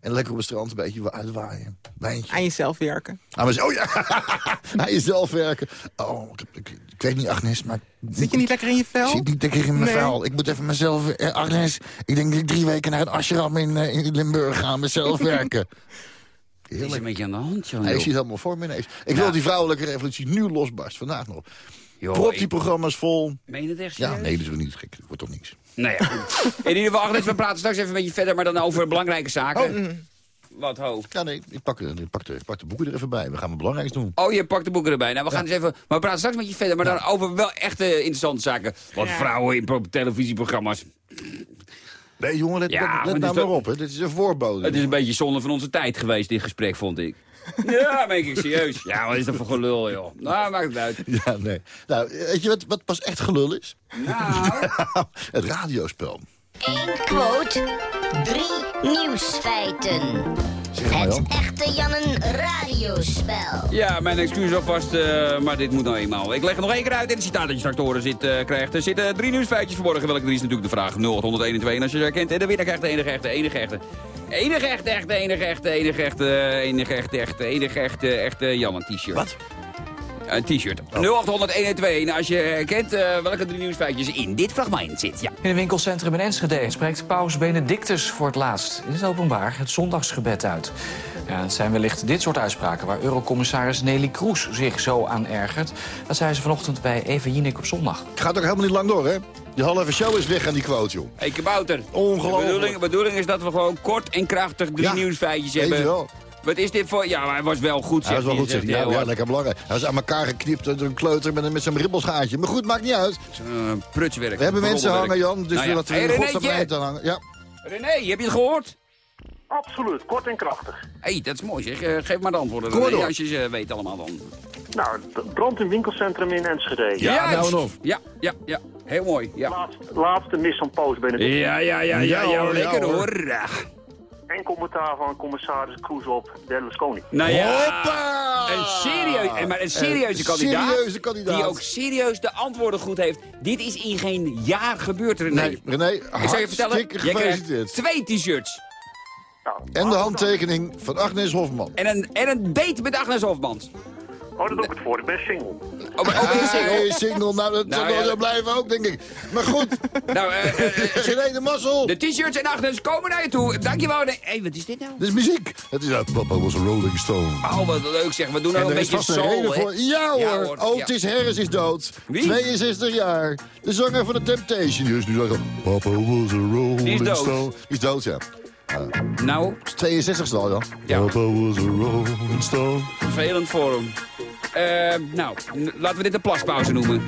En lekker op het strand een beetje uitwaaien. Wijntje. Aan jezelf werken. Aan mezelf, oh ja. Aan jezelf werken. Oh, ik, ik, ik weet niet, Agnes, maar... Zit je niet lekker in je vel? Ik zit niet lekker in mijn Nee. vel. Ik moet even mezelf... eh, Agnes, ik denk dat ik drie weken naar een ashram in, eh, in Limburg ga. Mezelf werken. Het is een beetje aan de hand, Jan. Hij joh. ziet helemaal voor me ineens. Ik wil dat die vrouwelijke revolutie nu losbarst. Vandaag nog. Joh, Prop ik- die programma's vol. Meen je het echt Ja, serieus? nee, dat is niet gek. Dat wordt toch niks. Nou ja. In ieder geval, Agnes, we praten straks even een beetje verder, maar dan over belangrijke zaken. Wat ho? Ja, nee, ik pak, de- ik, pak de, ik pak de boeken er even bij. We gaan wat belangrijks doen. Oh, je pakt de boeken erbij. Nou, we gaan eens even... Maar we praten straks met je verder, maar dan over wel echte interessante zaken. Wat vrouwen in pro- televisieprogramma's. Nee, jongen, let, Ja, let, nou maar op. Hè. Dit is een voorbode. Het is een beetje zonde van onze tijd geweest, dit gesprek, vond ik. Ja, meen ik serieus. Ja, wat is dat voor gelul, joh. Nou, maakt het uit. Ja, nee. Nou, weet je wat, wat pas echt gelul is? Nou. het radiospel. Eén quote, drie nieuwsfeiten. Zeg maar, Het Jan. echte Jannen radiospel. Ja, mijn excuus alvast, eh, maar dit moet nou eenmaal. Ik leg het nog één keer uit en het citaat dat je straks te horen zit, eh, krijgt. Er zitten drie nieuwsfeitjes verborgen. Welke drie is natuurlijk de vraag 0801 en als je ze herkent. En de winnaar krijgt de enige echte, enige echte. Enige echte, echte, enige echte, enige echte, enige echte, echte, enige echte, echte Jan een t-shirt. Wat? Een t-shirt. 0801 als je herkent eh, welke drie nieuwsfeitjes in dit fragment zit. Ja. In een winkelcentrum in Enschede spreekt paus Benedictus voor het laatst in het openbaar het zondagsgebed uit. Ja, het zijn wellicht dit soort uitspraken waar eurocommissaris Nelly Kroes zich zo aan ergert. Dat zei ze vanochtend bij Eva Jinek op zondag. Het gaat ook helemaal niet lang door, hè? Die halve show is weg aan die quote, joh. Hey, kabouter. Ongelooflijk. De bedoeling, de bedoeling is dat we gewoon kort en krachtig drie Ja, nieuwsfeitjes weet je hebben. wel. Wat is dit voor... Ja, maar hij was wel goed, Hij zegt was wel goed, hij, zegt hij. hij Ja, ja, lekker belangrijk. Hij was aan elkaar geknipt door een kleuter met, een- met zijn ribbelsgaatje. Maar goed, maakt niet uit. Uh, prutswerk. We hebben mensen hangen, Jan. Dus Nou we ja. laten Hey, we de eind aan hangen. Ja. René, heb je het gehoord? Absoluut, kort en krachtig. Hé, hey, dat is mooi zeg. Eh, geef maar de antwoorden, Kom René, als je ze weet allemaal dan. Nou, brand in winkelcentrum in Enschede. Juist. Ja, ja, ja. Heel mooi. Ja, Laatste, laatste mis van Poos Benedict. ja, ja, ja, ja, ja, hoor, lekker hoor. hoor. En commentaar van commissaris Kroes op Berlusconi. Nou ja, een, serieus, en maar een serieuze Een kandidaat, serieuze kandidaat. die ook serieus de antwoorden goed heeft. Dit is in geen jaar gebeurd, René. Nee, René, Ik zou je vertellen, gefeliciteerd. twee t-shirts. En de handtekening van Agnes Hofman. En een, en een date met Agnes Hofmans. Oh, dat doe ik het voor. Ik ben single. Oh, maar, oh, je single? Hey, single. Nou, dat Nou, zal wel ja. zo blijven ook, denk ik. Maar goed. Nou, eh, René de Mazzel. De t-shirts en Agnes komen naar je toe. Dankjewel. Hé, hey, wat is dit nou? Dit is muziek. Het is uit Papa was a Rolling Stone. Oh, wat leuk zeg. We doen En ook een er is beetje soul, voor. Ja hoor, Otis ja. Harris is dood. Wie? 62 jaar. De zanger van de Temptation. Is nu zeggen, Papa was a Rolling. Stone. Die is dood, ja. Nou? 62 al, ja. Ja. Papa was a Rolling Stone. Vervelend voor hem. Eh, nou, laten we dit een plaspauze noemen.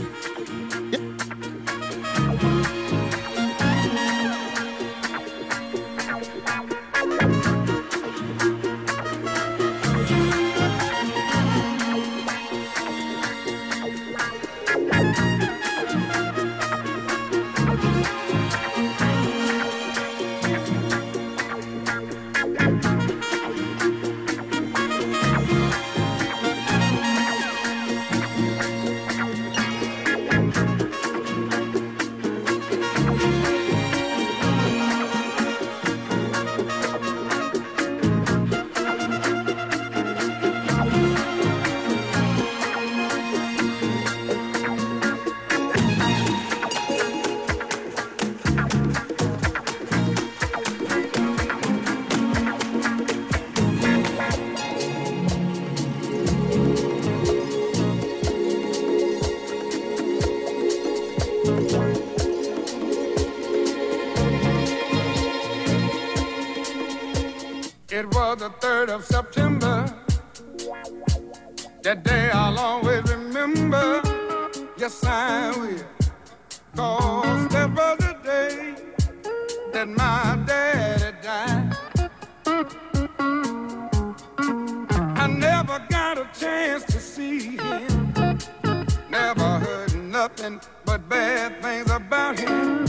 Nothing but bad things about him.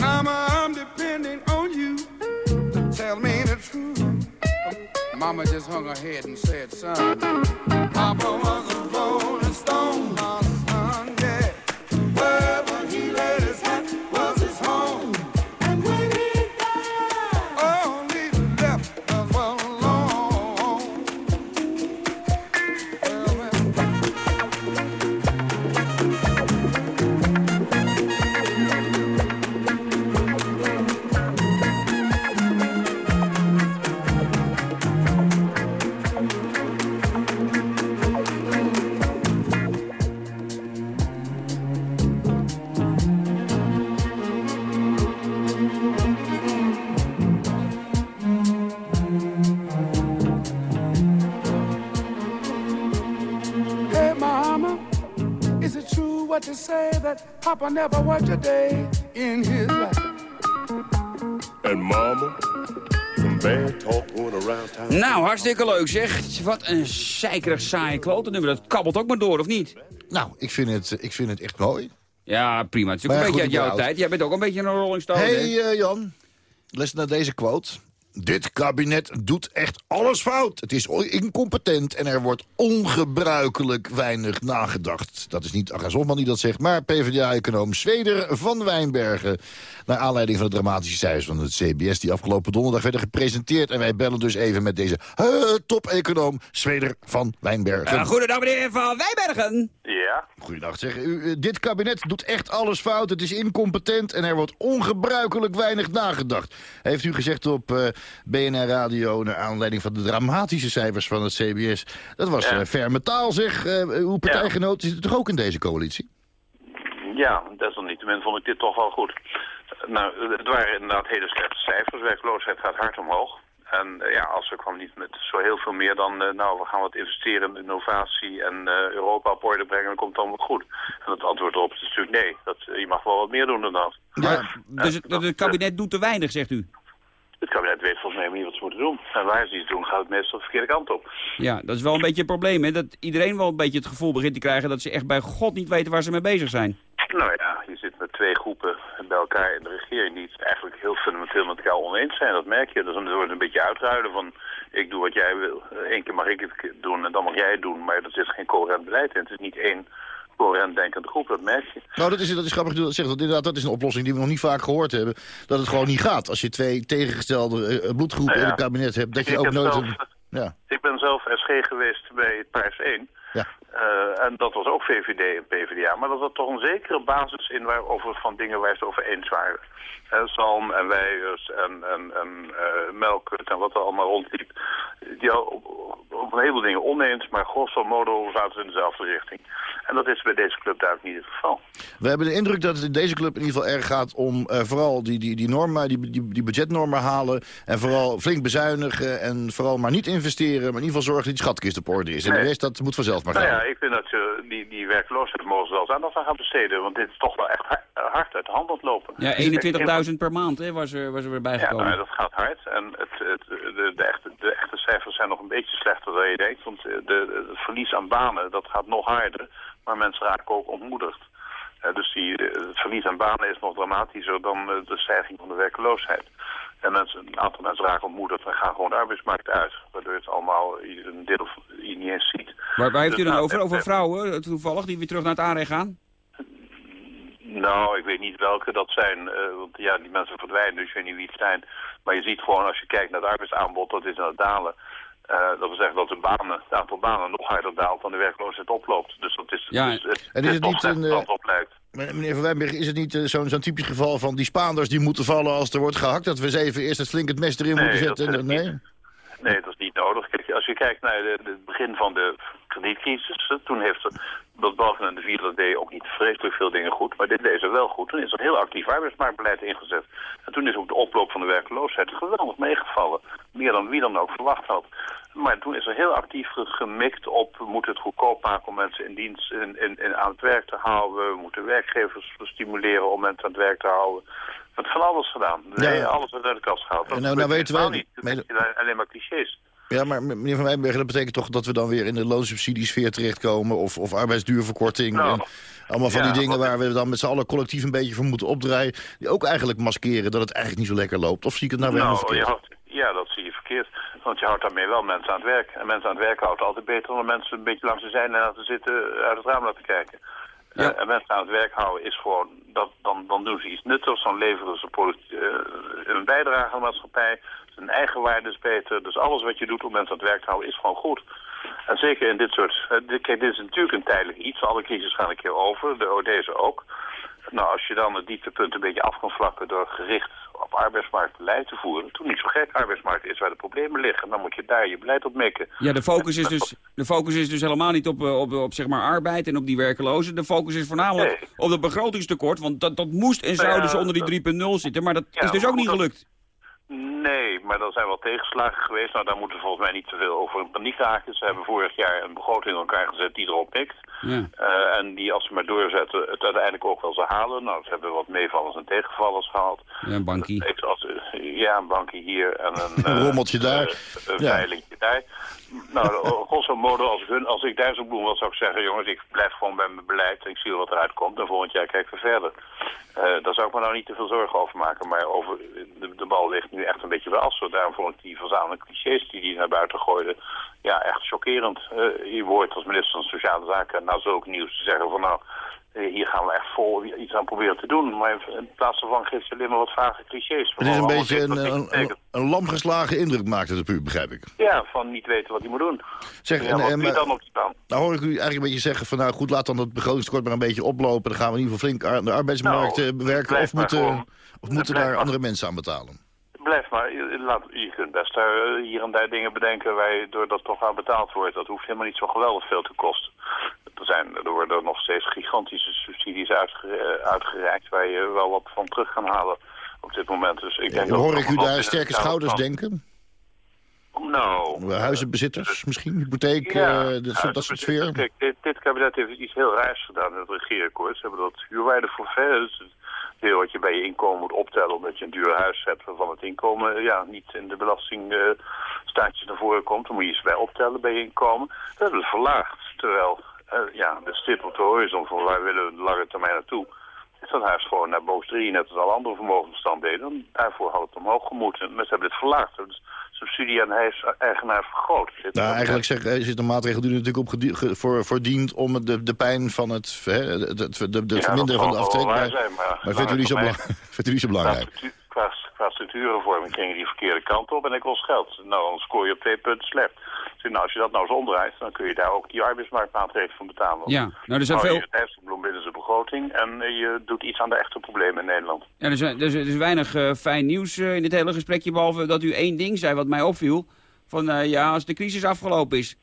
Mama, I'm depending on you tell me the truth. Mama just hung her head and said, son, Papa was Papa never worked a day in his life. And mama, some bad talk going around town. Nou, hartstikke leuk zeg. Wat een zeikerig saaie klote nummer. Dat kabbelt ook maar door, of niet? Nou, ik vind het, ik vind het echt mooi. Ja, prima. Het is ook Maar een ja, beetje goed, uit jouw tijd. Jij bent ook een beetje een Rolling Stone, hey, eh, Jan, luister naar deze quote. Dit kabinet doet echt alles fout. Het is incompetent en er wordt ongebruikelijk weinig nagedacht. Dat is niet Agnes Hofman die dat zegt, maar PvdA-econoom Zweder van Wijnbergen. Naar aanleiding van de dramatische cijfers van het CBS... die afgelopen donderdag werden gepresenteerd. En wij bellen dus even met deze top-econoom Zweder van Wijnbergen. Uh, goedendag, meneer Van Wijbergen. Ja. Goedendag, zeg. U, eh, dit kabinet doet echt alles fout. Het is incompetent en er wordt ongebruikelijk weinig nagedacht. Heeft u gezegd op eh, BNR Radio... naar aanleiding van de dramatische cijfers van het CBS. Dat was Ja. eh, ferme taal, zeg. Eh, uw partijgenoot zit toch ook in deze coalitie? Ja, desalniettemin vond ik dit toch wel goed. Nou, het waren inderdaad hele slechte cijfers. Werkloosheid gaat hard omhoog. En eh, ja, als we kwam niet met zo heel veel meer, dan eh, nou, we gaan wat investeren in innovatie en eh, Europa op orde brengen, dan komt het allemaal goed. En het antwoord erop is natuurlijk nee. Dat, eh, je mag wel wat meer doen dan dat. Dus het, het kabinet doet te weinig, zegt u? Het kabinet weet volgens mij niet wat ze moeten doen. En waar ze iets doen, gaat het meestal de verkeerde kant op. Ja, dat is wel een beetje een probleem, hè? Dat iedereen wel een beetje het gevoel begint te krijgen... dat ze echt bij God niet weten waar ze mee bezig zijn. Nou ja, je zit met twee groepen bij elkaar in de regering die het eigenlijk heel fundamenteel met elkaar oneens zijn. Dat merk je. Dus dan wordt het een beetje uitruilen van ik doe wat jij wil. Eén keer mag ik het doen en dan mag jij het doen. Maar er zit geen coherent beleid in. Het is niet één coherent denkende groep, dat merk je. Nou, dat is, dat is grappig dat dat zegt. Want inderdaad, dat is een oplossing die we nog niet vaak gehoord hebben. Dat het gewoon niet gaat. Als je twee tegengestelde eh, bloedgroepen Nou ja. in het kabinet hebt, dat je Ik ook nooit... zelf- een- ja. Ik ben zelf SG geweest bij Paars 1. Ja. Eh, en dat was ook VVD en PvdA. Maar dat zat toch een zekere basis in waarover van dingen waar ze het over eens waren. Eh, Zalm en Weijers en, en, en eh, en wat er allemaal rondliep. Die op, op een heleboel dingen oneens, maar grosso modo zaten ze in dezelfde richting. En dat is bij deze club duidelijk niet het geval. We hebben de indruk dat het in deze club in ieder geval erg gaat om eh, vooral die, die, die normen, die, die, die budgetnormen halen. En vooral flink bezuinigen en vooral maar niet investeren. Maar in ieder geval zorgen dat die schatkist op orde is. En de rest, dat moet vanzelf maar Nou gaan. ja, ik vind dat die, die werkloosheid mogen ze wel eens aandacht aan gaan besteden. Want dit is toch wel echt ha- hard uit de hand lopen. Ja, 21.000 per maand hè, was, er, was er weer Ja, bijgekomen. nou, dat gaat hard. En het, het, de, de, echte, de echte cijfers zijn nog een beetje slechter dan je denkt. Want de, de- het verlies aan banen, dat gaat nog harder. Maar mensen raken ook ontmoedigd. Eh, dus die, eh, het verlies aan banen is nog dramatischer dan eh, de stijging van de werkloosheid. En mensen, een aantal mensen raken ontmoedigd en gaan gewoon de arbeidsmarkt uit. Waardoor het allemaal een deel je niet eens ziet. Waar, waar heeft u dan nou, over? eh, Over eh, vrouwen eh, toevallig die weer terug naar het aanrecht gaan? Nou, ik weet niet welke dat zijn, want ja, die mensen verdwijnen, dus ik weet niet wie het zijn. Maar je ziet gewoon, als je kijkt naar het arbeidsaanbod, dat is aan het dalen. Dat wil zeggen dat de banen, het aantal banen nog harder daalt dan de werkloosheid oploopt. Dus dat is, Ja, dus, het, en is het niet een, dat het op lijkt. Meneer Van Wijnberg, is het niet zo'n zo'n typisch geval van die Spaanders die moeten vallen als er wordt gehakt? Dat we eens even eerst het flink het mes erin Nee, moeten dat zetten? en ik nee? Dat is niet nodig. Kijk, als je kijkt naar het begin van de kredietcrisis, toen heeft dat in de vierde ook niet vreselijk veel dingen goed, maar dit deed ze wel goed. Toen is er heel actief arbeidsmarktbeleid ingezet. En toen is ook de oploop van de werkloosheid geweldig meegevallen. Meer dan wie dan ook verwacht had. Maar toen is er heel actief ge- gemikt op, we moeten het goedkoop maken om mensen in dienst in aan het werk te houden. We moeten werkgevers stimuleren om mensen aan het werk te houden. Hebben van alles gedaan. Nee, Ja. alles wordt uit de kast gehaald. Dat En nou- nou weten wij- helemaal niet. Dat zijn alleen maar clichés. Ja, maar meneer Van Wijnbergen, dat betekent toch dat we dan weer in de loonsubsidiesfeer terechtkomen? Of, of arbeidsduurverkorting? Nou, en allemaal van ja, die dingen wat- waar we dan met z'n allen collectief een beetje voor moeten opdraaien. Die ook eigenlijk maskeren dat het eigenlijk niet zo lekker loopt. Of zie ik het nou weer Nou, verkeerd? houdt, ja, dat zie je verkeerd. Want je houdt daarmee wel mensen aan het werk. En mensen aan het werk houdt altijd beter dan mensen een beetje langs de zijlijn laten zitten uit het raam laten kijken. Eh, en mensen aan het werk houden is gewoon, dat, dan, dan doen ze iets nuttigs, dan leveren ze eh, een bijdrage aan de maatschappij. Hun eigen waarde is beter. Dus alles wat je doet om mensen aan het werk te houden is gewoon goed. En zeker in dit soort, eh, kijk, dit is natuurlijk een tijdelijk iets. Alle crisis gaan een keer over, de deze ook. Nou, als je dan het dieptepunt een beetje af kan vlakken door gericht op arbeidsmarktbeleid te voeren, toen niet zo gek. Arbeidsmarkt is waar de problemen liggen. Dan moet je daar je beleid op mikken. Ja, de focus is dus, de focus is dus helemaal niet op, eh, op, op zeg maar arbeid en op die werkelozen. De focus is voornamelijk op het begrotingstekort. Want dat, dat moest en zou dus onder die dat- 3.0 zitten. Maar dat Ja, is dus ook niet gelukt. Nee, maar er zijn wel tegenslagen geweest. Nou, daar moeten we volgens mij niet te veel over in paniek raken. Ze hebben vorig jaar een begroting in elkaar gezet die erop mikt. Ja. Eh, en die, als ze maar doorzetten, het uiteindelijk ook wel ze halen. Nou, ze hebben wat meevallers en tegenvallers gehaald. Ja, een bankie. Ik, als, ja, een bankje hier en een... Een eh, rommeltje daar. eh, een Ja. veilingje daar. Nou, grosso modo, als ik, hun, als ik Dijsselbloem was, zou ik zeggen... jongens, ik blijf gewoon bij mijn beleid. Ik zie wat eruit komt en volgend jaar kijken we verder. Eh, daar zou ik me nou niet te veel zorgen over maken. Maar over, de, de bal ligt nu echt een beetje Assen. Daarom vond ik die verzamelde clichés die hij naar buiten gooide... ja, echt chockerend. Eh je wordt als minister van Sociale Zaken na zulk nieuws te zeggen van... nou, eh, hier gaan we echt vol iets aan proberen te doen. Maar in plaats daarvan geeft ze alleen maar wat vage clichés. Het is een beetje een, een, een, betekent. een lamgeslagen indruk maakt het op u, begrijp ik. Ja, van niet weten wat hij moet doen. Zeg, ja, en- wat en, doe je maar- dan op die baan? Nou hoor ik u eigenlijk een beetje zeggen van... nou goed, laat dan het begrotingstekort maar een beetje oplopen. Dan gaan we in ieder geval flink aan de arbeidsmarkt Nou, eh, bewerken. blijf Of moeten, of moeten daar andere mensen aan betalen? Blijf maar, je, laat, je kunt best daar eh, hier en daar dingen bedenken waardoor dat toch aan betaald wordt. Dat hoeft helemaal niet zo geweldig veel te kosten. Er, zijn, er worden nog steeds gigantische subsidies eh, uitgereikt waar je wel wat van terug kan halen op dit moment. Dus ik denk dat hoor ik u daar sterke de schouders van- denken? Nou, Huizenbezitters misschien? Hypotheek? Ja, eh, dat, soort, dat soort sfeer? Kijk, dit, dit kabinet heeft iets heel raars gedaan in het regeerakkoord. Ze hebben dat huurwaarde voor dus het wat je bij je inkomen moet optellen omdat je een duur huis hebt waarvan het inkomen ja, niet in de belastingstaatjes naar voren komt. Dan moet je eens bij optellen bij je inkomen. Dat hebben ze verlaagd. Terwijl eh, ja, de stip op de horizon van waar willen we de lange termijn naartoe dat huis gewoon naar boven 3, net als alle andere vermogensbestanddelen. Daarvoor had het omhoog gemoeten. Maar ze hebben dit verlaagd. Dus subsidie aan de huiseigenaar vergroot. Dit Nou, eigenlijk zeg, er zit een maatregel die er natuurlijk op voor, voor dient om de, de pijn van het, hè, het, de, de, Ja, verminderen van de waar zijn, maar maar vindt u, niet zo belangrijk? Qua, qua structuurreforming gingen die verkeerde kant op en ik was geld. Nou, dan scoor je op twee punten slecht. Dus nou, als je dat nou eens omdraait, dan kun je daar ook die arbeidsmarktmaatregelen van betalen. Ja, nou, er zijn Nou, veel- Je binnen zijn begroting en eh, je doet iets aan de echte problemen in Nederland. Ja, er, is, er, is, er is weinig eh, fijn nieuws eh, in dit hele gesprekje, behalve dat u één ding zei wat mij opviel. Van ja, als de crisis afgelopen is.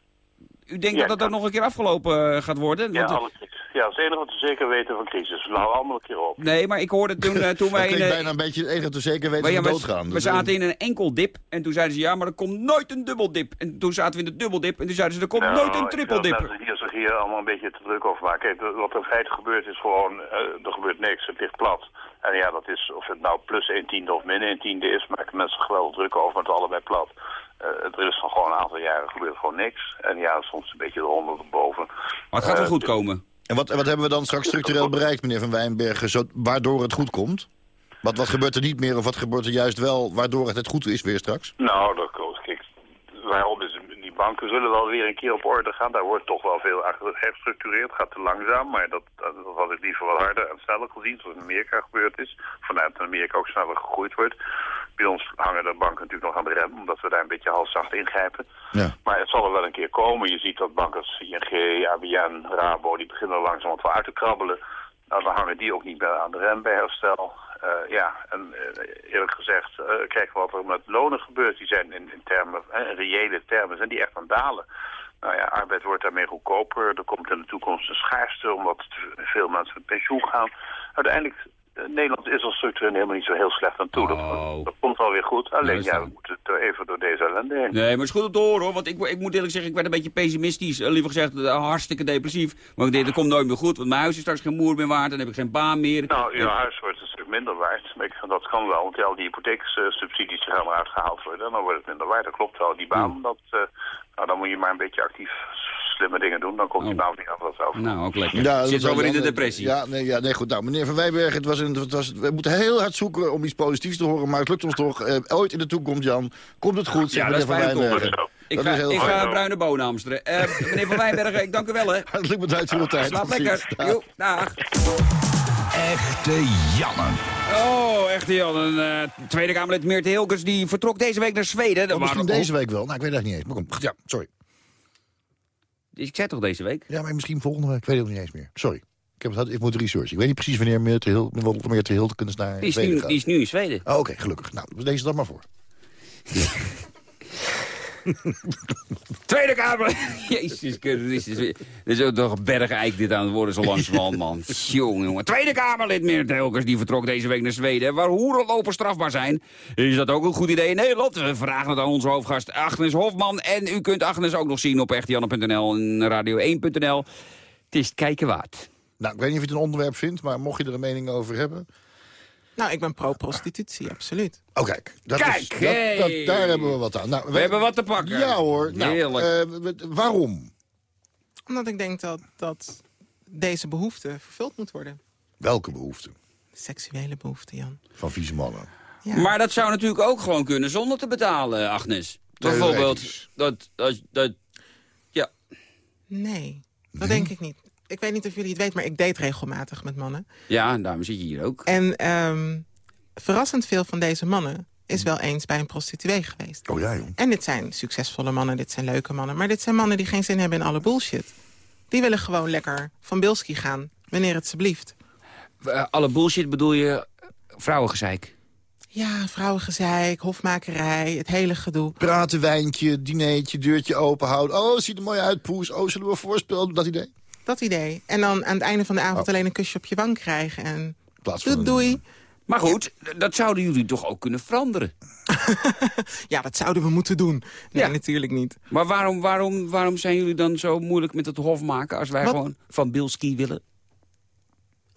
U denkt Ja, dat dat ook nog een keer afgelopen gaat worden? Ja, Want, eh, alle crisis. Ja, dat is het enige wat we zeker weten van crisis. We houden allemaal een keer op. nee, maar ik hoorde toen, eh, toen wij... Dat in, klinkt bijna een beetje het enige dat we zeker weten we we- doodgaan. We Dus, zaten eh, in een enkel dip en toen zeiden ze ja, maar er komt nooit een dubbeldip. En toen zaten we in de dubbeldip en toen zeiden ze er komt Nou, nooit een ik trippeldip. dat mensen hier zich hier allemaal een beetje te druk over maken. Kijk, wat er in feite gebeurt is gewoon, eh, er gebeurt niks, het ligt plat. En ja, dat is, of het nou plus 1 tiende of min 1 tiende is, maken mensen geweldig druk over, maar het is allebei plat. Eh, er is van gewoon een aantal jaren gebeurt gewoon niks. En ja, soms een beetje eronder of boven. Maar het gaat wel goed komen. En wat, wat hebben we dan straks structureel bereikt, meneer Van Wijnbergen, waardoor het goed komt? Wat, wat gebeurt er niet meer of wat gebeurt er juist wel, waardoor het, het goed is weer straks? Nou, dat, kijk, waarom is die banken zullen wel weer een keer op orde gaan. Daar wordt toch wel veel aan geherstructureerd. Het gaat te langzaam, maar dat, dat, had ik liever wat harder en sneller gezien, zoals in Amerika gebeurd is. Vanuit Amerika ook sneller gegroeid wordt. Bij ons hangen de banken natuurlijk nog aan de rem, omdat we daar een beetje halfzacht ingrijpen. Ja. Maar het zal er wel een keer komen. Je ziet dat banken als ING, ABN, Rabo, die beginnen langzaam wat wel uit te krabbelen. Nou, dan hangen die ook niet meer aan de rem bij herstel. Eh, ja, en eh, eerlijk gezegd, eh kijk wat er met lonen gebeurt. Die zijn in, in termen, in reële termen, zijn die echt aan dalen. Nou ja, arbeid wordt daarmee goedkoper. Er komt in de toekomst een schaarste, omdat veel mensen met pensioen gaan. Uiteindelijk, Nederland is al structureel helemaal niet zo heel slecht aan toe. Dat, dat komt wel weer goed. Alleen ja, we moeten er even door deze ellende heen. Nee, maar het is goed om te horen hoor. Want ik, ik moet eerlijk zeggen, ik werd een beetje pessimistisch. Eh, liever gezegd, eh, hartstikke depressief. Want ik denk, dat komt nooit meer goed. Want mijn huis is straks geen moer meer waard. Dan heb ik geen baan meer. Nou, je huis wordt een stuk minder waard. Maar ik, dat kan wel, want ja, al die hypotheeksubsidies gaan eruit gehaald worden. En dan wordt het minder waard. Dat klopt wel. Die baan, dat, eh, nou, dan moet je maar een beetje actief slimme dingen doen. Dan komt die baan niet altijd over. Nou, ook lekker. dat Zit wel weer in de dan- depressie. Ja, nee, ja, nee, goed. Nou, meneer Van Wijnbergen, het was een, het was, we moeten heel hard zoeken om iets positiefs te horen. Maar het lukt ons toch. Eh, ooit in de toekomst, Jan, komt het goed, Ja, is meneer Van horen. Ik Dat ga, ik ga bruine bonen hamsteren. Eh, meneer Van Wijnbergen, ik dank u wel hè. Hartelijk bedankt voor uw tijd. Slaap lekker. Jo, dag. Echte Janne. Oh, echt Jan. Een eh, Tweede Kamerlid Meert Hilkers die vertrok deze week naar Zweden. Dat Oh, misschien waren- deze week wel. Nou, ik weet het niet eens. Maar kom, ja, sorry. Ik zei toch deze week? Ja, maar misschien volgende week. Ik weet het niet eens meer. Sorry. Ik, heb het, ik moet researchen. Ik weet niet precies wanneer meer te heel, meer te heel de kunst naar Die is, Zweden nu, gaat. die is nu in Zweden. Oh, Oké, gelukkig. Nou, lees dat maar voor. Tweede Kamer. Jezus Christus. Dit is ook toch een bergeik dit aan het worden zo langzamerhand, man. Jongen, jongen. Tweede Kamerlid Meert Helkers, die vertrok deze week naar Zweden. Waar hoerenlopen strafbaar zijn. Is dat ook een goed idee in Nederland? We vragen het aan onze hoofdgast Agnes Hofman. En u kunt Agnes ook nog zien op echtejanne.nl en radio1.nl. Het is het kijken waard. Nou, ik weet niet of je het een onderwerp vindt, maar mocht je er een mening over hebben... Nou, ik ben pro-prostitutie, absoluut. Oh, kijk. Dat Kijk, is, dat, hey. dat- daar hebben we wat aan. Nou, We hebben wat te pakken. Ja hoor. Nou, Heerlijk. eh, waarom? Omdat ik denk dat, dat deze behoefte vervuld moet worden. Welke behoefte? Seksuele behoefte, Jan. Van vieze mannen. Maar dat zou natuurlijk ook gewoon kunnen zonder te betalen, Agnes. Bijvoorbeeld, dat, dat, dat, ja. Nee, dat denk ik niet. Ik weet niet of jullie het weten, maar ik date regelmatig met mannen. Ja, en daarom zit je hier ook. En ehm, verrassend veel van deze mannen is wel eens bij een prostituee geweest. Oh ja, joh. En dit zijn succesvolle mannen, dit zijn leuke mannen. Maar dit zijn mannen die geen zin hebben in alle bullshit. Die willen gewoon lekker van Bilski gaan, wanneer het ze blieft. Eh, alle bullshit bedoel je vrouwengezeik? Ja, vrouwengezeik, hofmakerij, het hele gedoe. Praten, wijntje, dineetje, deurtje open houden. Oh, ziet er mooi uit, poes. Oh, zullen we voorspelen? Dat idee? Dat idee. En dan aan het einde van de avond Oh. alleen een kusje op je wang krijgen. En plaats doei, doei. Maar goed, dat zouden jullie toch ook kunnen veranderen? Ja, dat zouden we moeten doen. Nee, natuurlijk niet. Maar waarom, waarom, waarom zijn jullie dan zo moeilijk met het hof maken... als wij Wat? gewoon van Bilski willen?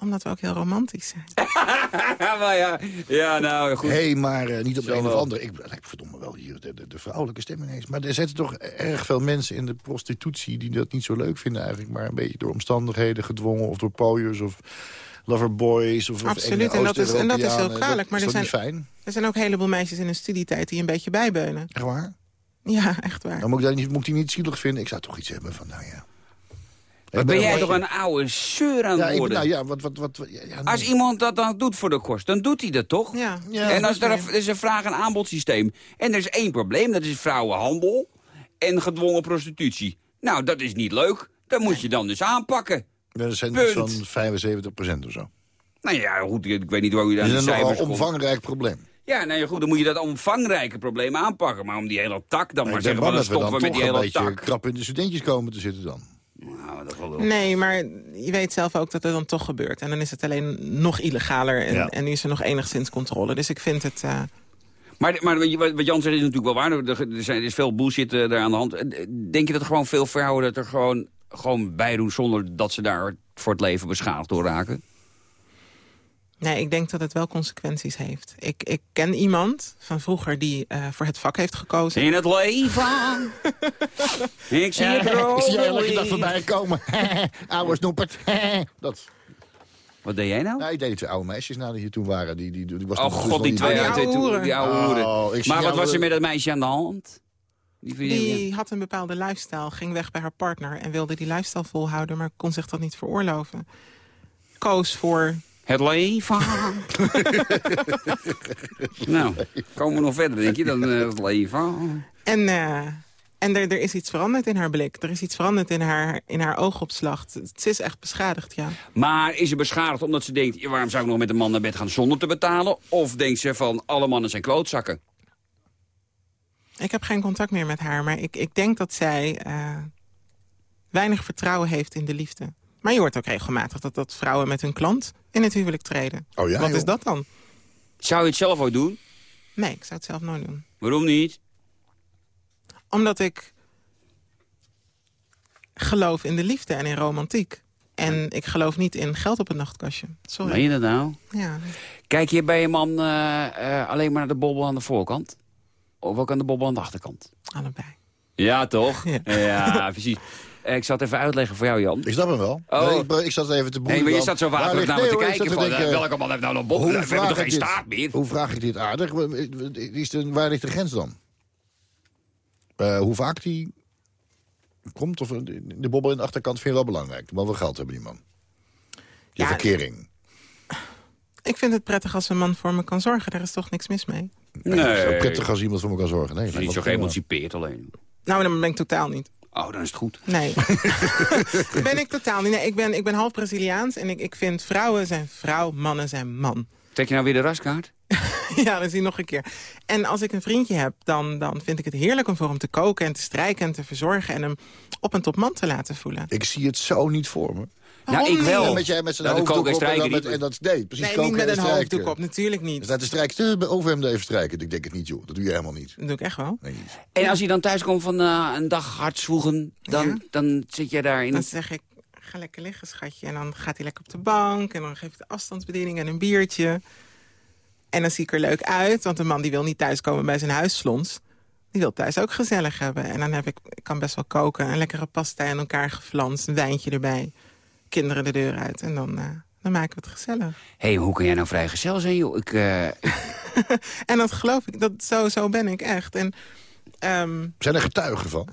Omdat we ook heel romantisch zijn. maar ja, ja, nou goed. Hé, hey, maar eh, niet op Zo een of andere. Ik, ik verdomme wel hier de, de, de vrouwelijke stem ineens. Maar er zitten toch erg veel mensen in de prostitutie... die dat niet zo leuk vinden eigenlijk. Maar een beetje door omstandigheden gedwongen. Of door pooiers of loverboys. Of, of Absoluut, enge en dat, is, en dat is heel kwalijk. Maar dat er zijn, fijn? er zijn ook een heleboel meisjes in een studietijd die een beetje bijbeunen. Echt waar? Ja, echt waar. Dan moet ik, dat niet, moet ik die niet zielig vinden. Ik zou toch iets hebben van, nou ja... Maar ben ben jij een toch beetje- een oude zeur aan Ja, het ik, worden? nou ja, wat... wat, wat, ja, nee. Als iemand dat dan doet voor de kost, dan doet hij dat toch? Ja. Ja, en dat als er, een- er is een vraag- en aanbodsysteem. En er is één probleem, dat is vrouwenhandel en gedwongen prostitutie. Nou, dat is niet leuk. Dat moet je dan dus aanpakken. Ja, dat zijn Punt. zo'n 75% of zo. Nou ja, goed, ik weet niet waar u Dat aan is de een cijfers nogal komt. omvangrijk probleem. Ja, nou ja, goed, dan moet je dat omvangrijke probleem aanpakken. Maar om die hele tak dan maar denk zeggen van dan dat we stoppen we met toch die een hele beetje tak. krap in de studentjes komen te zitten dan. Nou, dat Nee, maar je weet zelf ook dat het dan toch gebeurt. En dan is het alleen nog illegaler en, Ja. en nu is er nog enigszins controle. Dus ik vind het... eh, Maar, maar wat Jan zegt is natuurlijk wel waar. Er, er, zijn, er is veel bullshit eh, daar aan de hand. Eh, Denk je dat er gewoon veel vrouwen dat er gewoon, gewoon bij doen... zonder dat ze daar voor het leven beschadigd door raken? Nee, ik denk dat het wel consequenties heeft. Ik, ik ken iemand van vroeger die eh, voor het vak heeft gekozen. In het leven. ik zie Ja, het er ik zie elke dag voorbij komen. Oude snoepert. dat. Wat deed jij nou? Nou, ik deed die twee oude meisjes na die hier toen waren. Die, die, die was Oh nog- god, die was twee uit niet- die, oude die oude hoeren. Oh, maar wat was er met dat meisje aan de hand? Die Die had een bepaalde lifestyle, ging weg bij haar partner... en wilde die lifestyle volhouden, maar kon zich dat niet veroorloven. Koos voor... Het leven. nou, komen we nog verder, denk je, dan eh, het leven. En, eh, en er, er is iets veranderd in haar blik. Er is iets veranderd in haar, in haar oogopslag. Ze is echt beschadigd, ja. Maar is ze beschadigd omdat ze denkt... waarom zou ik nog met een man naar bed gaan zonder te betalen? Of denkt ze van, alle mannen zijn klootzakken? Ik heb geen contact meer met haar, maar ik, ik denk dat zij eh, weinig vertrouwen heeft in de liefde. Maar je hoort ook regelmatig dat, dat vrouwen met hun klant in het huwelijk treden. Oh ja, Wat joh. is dat dan? Zou je het zelf ook doen? Nee, ik zou het zelf nooit doen. Waarom niet? Omdat ik geloof in de liefde en in romantiek. En ik geloof niet in geld op een nachtkastje. Sorry. Meen je dat nou? Ja. Kijk je bij een man eh, eh, alleen maar naar de bobbel aan de voorkant? Of ook aan de bobbel aan de achterkant? Allebei. Ja, toch? Ja. Ja, precies. Eh, Ik zal het even uitleggen voor jou, Jan. Ik snap hem wel. Oh. Nee, ik, ik zat even te boeien. Nee, maar je zat zo Waar waterig ligt- naar me te nee, kijken zat van, eh, denken, welke man heeft nou een bobbel? hoe We hebben toch geen dit- staart meer? Hoe vraag ik dit aardig? Is de, waar ligt de grens dan? Eh, hoe vaak die komt? Of de bobbel in de achterkant vind je wel belangrijk. Maar wel geld hebben die man. Je Ja, verkering. Ik vind het prettig als een man voor me kan zorgen. Daar is toch niks mis mee. Het is wel prettig als iemand voor me kan zorgen. Nee, Het is niet zo geëmancipeerd alleen. Nou, dan ben ik totaal niet. Oh, dan is het goed. Nee. ben ik totaal niet. Nee, ik, ben, ik ben half Braziliaans en ik, ik vind vrouwen zijn vrouw, mannen zijn man. Trek je nou weer de raskaart? ja, dan zie je nog een keer. En als ik een vriendje heb, dan, dan vind ik het heerlijk om voor hem te koken... en te strijken en te verzorgen en hem op en top man te laten voelen. Ik zie het zo niet voor me. Nou, ik wel. Ja, met jij met zijn Nou, de hoofddoek koken en op en dan met, en dat, nee, precies Nee, koken niet met en een hoofddoek op, natuurlijk niet. Er staat te strijken, over hem even strijken. Ik denk het niet, joh. Dat doe je helemaal niet. Dat doe ik echt wel. Nee, En als hij dan thuis komt van eh, een dag hard zwoegen, dan, dan zit jij daar in... Dan zeg ik, ga lekker liggen, schatje. En dan gaat hij lekker op de bank. En dan geef ik de afstandsbediening en een biertje. En dan zie ik er leuk uit. Want een man die wil niet thuiskomen bij zijn huisslons. Die wil thuis ook gezellig hebben. En dan heb ik, ik kan best wel koken. Een lekkere pasta in elkaar geflanst. Een wijntje erbij. Kinderen de deur uit. En dan, eh, dan maken we het gezellig. Hé, hey, hoe kan jij nou vrijgezel zijn, joh? Ik, eh, En dat geloof ik. Dat, zo, zo ben ik echt. En, ehm, Zijn er getuigen van?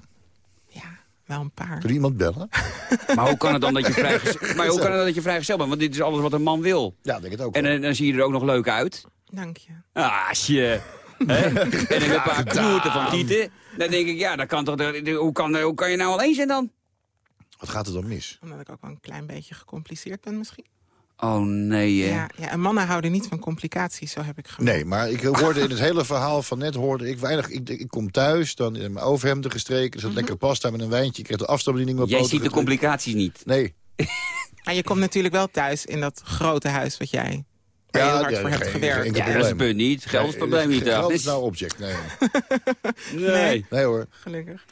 wel een paar. Kun je iemand bellen? maar hoe kan het dan dat je vrijgezel, maar hoe kan het dan dat je vrijgezel bent? Want dit is alles wat een man wil. Ja, denk het ook. En dan zie je er ook nog leuk uit. Dank je. Ah, je. Hè? En dan een paar knoerten van tieten. Dan denk ik, ja, dat kan toch, hoe, kan, hoe kan je nou alleen zijn dan? Wat gaat er dan mis? Omdat ik ook wel een klein beetje gecompliceerd ben misschien. Oh nee, hè. Ja, ja, en mannen houden niet van complicaties, zo heb ik gemerkt. Nee, maar ik hoorde in het hele verhaal van net hoorde ik weinig. Ik, ik kom thuis, dan in mijn overhemden gestreken. Er zat lekker pasta met een wijntje. Ik kreeg de afstandsbediening op Jij ziet de complicaties niet. Nee. Maar je komt natuurlijk wel thuis in dat grote huis wat jij waar je hard voor hebt gewerkt. Ja, dat is het punt niet. Geld is het probleem niet. Geld is nou object, nee. Nee. Nee hoor. Gelukkig.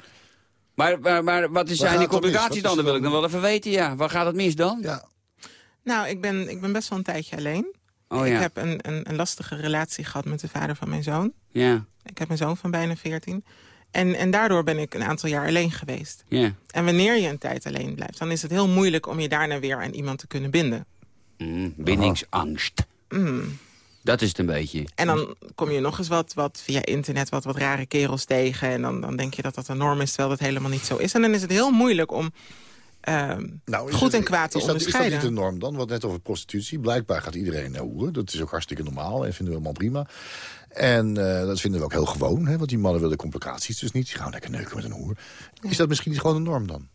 Maar, maar, maar wat is zijn die complicaties dan? Dat wil ik dan wel even weten, ja. Waar gaat het mis dan? Ja. Nou, ik ben, ik ben best wel een tijdje alleen. Oh, ik ja. heb een, een, een lastige relatie gehad met de vader van mijn zoon. Ja, Ik heb een zoon van bijna 14. En, en daardoor ben ik een aantal jaar alleen geweest. ja. En wanneer je een tijd alleen blijft, dan is het heel moeilijk om je daarna weer aan iemand te kunnen binden. Mm, bindingsangst. Mm. Dat is het een beetje. En dan kom je nog eens wat, wat via internet wat, wat rare kerels tegen. En dan, dan denk je dat dat een norm is, terwijl dat helemaal niet zo is. En dan is het heel moeilijk om ehm, Nou, goed het- en kwaad te is dat, is dat niet een norm dan? Wat net over prostitutie. Blijkbaar gaat iedereen naar hoeren. Dat is ook hartstikke normaal en vinden we helemaal prima. En eh, dat vinden we ook heel gewoon. Hè? Want die mannen willen complicaties dus niet. Die gaan lekker neuken met een hoer. Is dat misschien niet gewoon een norm dan?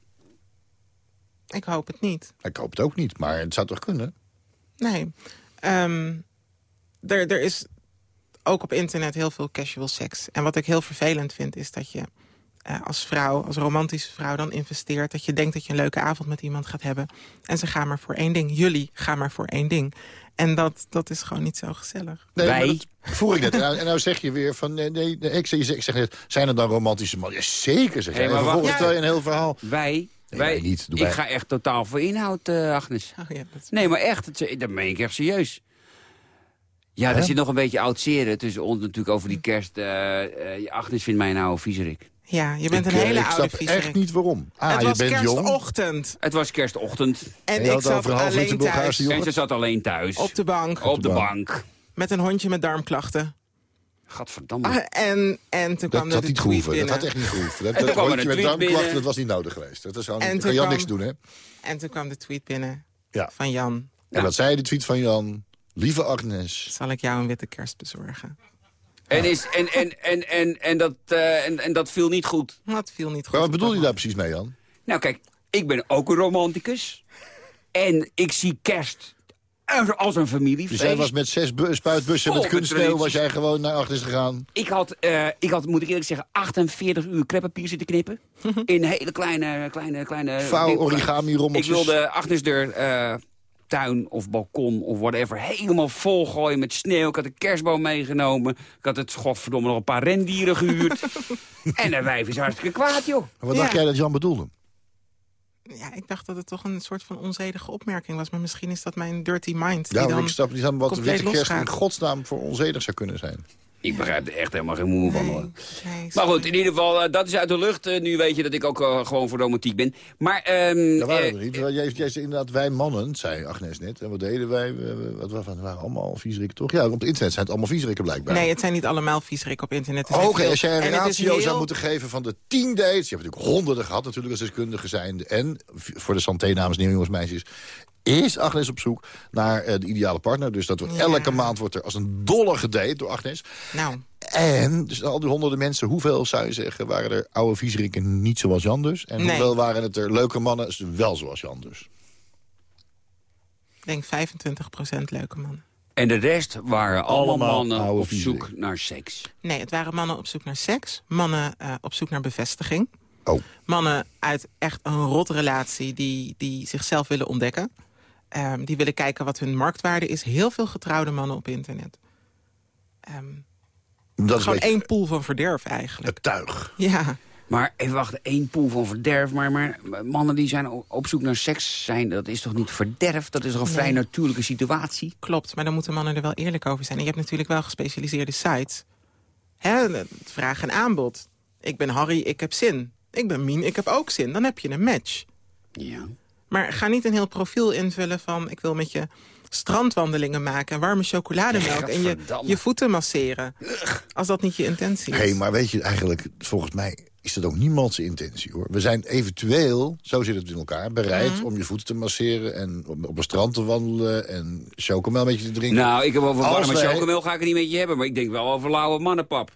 Ik hoop het niet. Ik hoop het ook niet, maar het zou toch kunnen? Nee. Ehm, er, er is ook op internet heel veel casual seks. En wat ik heel vervelend vind is dat je eh, als vrouw, als romantische vrouw dan investeert... dat je denkt dat je een leuke avond met iemand gaat hebben. En ze gaan maar voor één ding. Jullie gaan maar voor één ding. En dat, dat is gewoon niet zo gezellig. Nee, maar dat vroeg ik net. En nou, en nou zeg je weer van... Nee, nee, nee, ik, zeg, ik zeg net, zijn er dan romantische mannen? Ja, zeker zeg Hey, maar En vervolgens Ja. je een heel verhaal. Wij, Nee, wij, wij niet. Ik wij. ga echt totaal voor inhoud, eh, Agnes. Oh, ja, dat Nee, maar echt, het, dat meen ik echt serieus. Ja, er zit nog een beetje oud zeren tussen ons natuurlijk over die kerst. eh, eh, Agnes vindt mij nou viezerik. Ja, je bent Ik, een eh, hele ik oude snap viezerik. echt niet waarom. Ah, het je was bent jong. kerstochtend. Het was kerstochtend. En, je ik had zat over half alleen thuis. En ze zat alleen thuis. Op de bank. Op de bank. Met een hondje met darmklachten. Gadverdamme. Ah, en, en toen kwam Dat had de niet tweet gehoeven. Dat had echt niet gehoeven. Dat, En dat een met darmklachten, dat was niet nodig geweest. Dat is gewoon, En kan Jan kwam- niks doen, hè? En toen kwam de tweet binnen Ja. van Jan. En wat zei de tweet van Jan? Lieve Agnes. Zal ik jou een witte kerst bezorgen? En, is, en, en, en, en, en, dat, eh, en, en dat viel niet goed. Dat viel niet goed. Maar wat bedoel je daar precies mee, Jan? Nou kijk, ik ben ook een romanticus. En ik zie kerst als- als een familiefeest. Dus jij was met zes bu- spuitbussen Vol met kunstsneeuw... was jij gewoon naar Agnes gegaan? Ik had, eh, ik had, moet ik eerlijk zeggen, 48 uur kreppapier zitten knippen. In hele kleine, kleine, kleine... Vouw, origami, Ik rommeltjes. wilde Agnes deur eh, tuin of balkon of whatever helemaal vol gooien met sneeuw. Ik had een kerstboom meegenomen. Ik had het, godverdomme, nog een paar rendieren gehuurd. en de wijf is hartstikke kwaad, joh. Maar wat dacht jij dat Jan bedoelde? Ja, ik dacht dat het toch een soort van onzedige opmerking was. Maar misschien is dat mijn dirty mind. Ja, die dan ik snap niet aan wat de witte kerst in godsnaam voor onzedig zou kunnen zijn. Ik begrijp er echt helemaal geen moe van, hoor. Maar goed, in ieder geval, eh, dat is uit de lucht. Eh, nu weet je dat ik ook eh, gewoon voor romantiek ben. Maar, ehm, Dat waren we niet. Jij, jij zei inderdaad, wij mannen, zei Agnes net. En wat deden wij? We, we- wat, we waren allemaal viezerikken, toch? Ja, op het internet zijn het allemaal viezerikken blijkbaar. Nee, het zijn niet allemaal viezerik op internet. Er zijn Oké, als jij een en het is ratio zou moeten geven van de tien dates... je hebt natuurlijk honderden gehad natuurlijk als deskundige zijn... en voor de santé namens nieuwe jongens meisjes... is Agnes op zoek naar eh, de ideale partner. Dus dat wordt Ja. elke maand wordt er als een dolle gedate door Agnes. Nou, En dus al die honderden mensen, hoeveel zou je zeggen... waren er oude viezerikken niet zoals Jan dus? En Nee. hoeveel waren het er leuke mannen wel zoals Jan dus? ik denk 25% leuke mannen. En de rest waren allemaal, Allemaal mannen oude op zoek naar seks. Nee, het waren mannen op zoek naar seks. Mannen eh, op zoek naar bevestiging. Oh. Mannen uit echt een rotrelatie die, die zichzelf willen ontdekken. Ehm, die willen kijken wat hun marktwaarde is. Heel veel getrouwde mannen op internet. Ehm, Dat is gewoon beetje één pool van verderf eigenlijk. het tuig. Ja. Maar even wachten, één pool van verderf. Maar, maar mannen die zijn op zoek naar seks zijn, dat is toch niet verderf? Dat is toch een vrij natuurlijke situatie? Klopt, maar dan moeten mannen er wel eerlijk over zijn. En je hebt natuurlijk wel gespecialiseerde sites. Hè, vraag en aanbod. Ik ben Harry, ik heb zin. Ik ben Mien, ik heb ook zin. Dan heb je een match. Ja. Maar ga niet een heel profiel invullen van... ik wil met je strandwandelingen maken... en warme chocolademelk en je, je voeten masseren. Als dat niet je intentie is. Hé, hey, maar weet je, eigenlijk, volgens mij is dat ook niemands intentie, hoor. We zijn eventueel, zo zit het in elkaar, bereid Mhm. om je voeten te masseren... en op, op een strand te wandelen en chocomel met je te drinken. Nou, ik heb over warme wij- chocomel ga ik het niet met je hebben. Maar ik denk wel over lauwe mannenpap.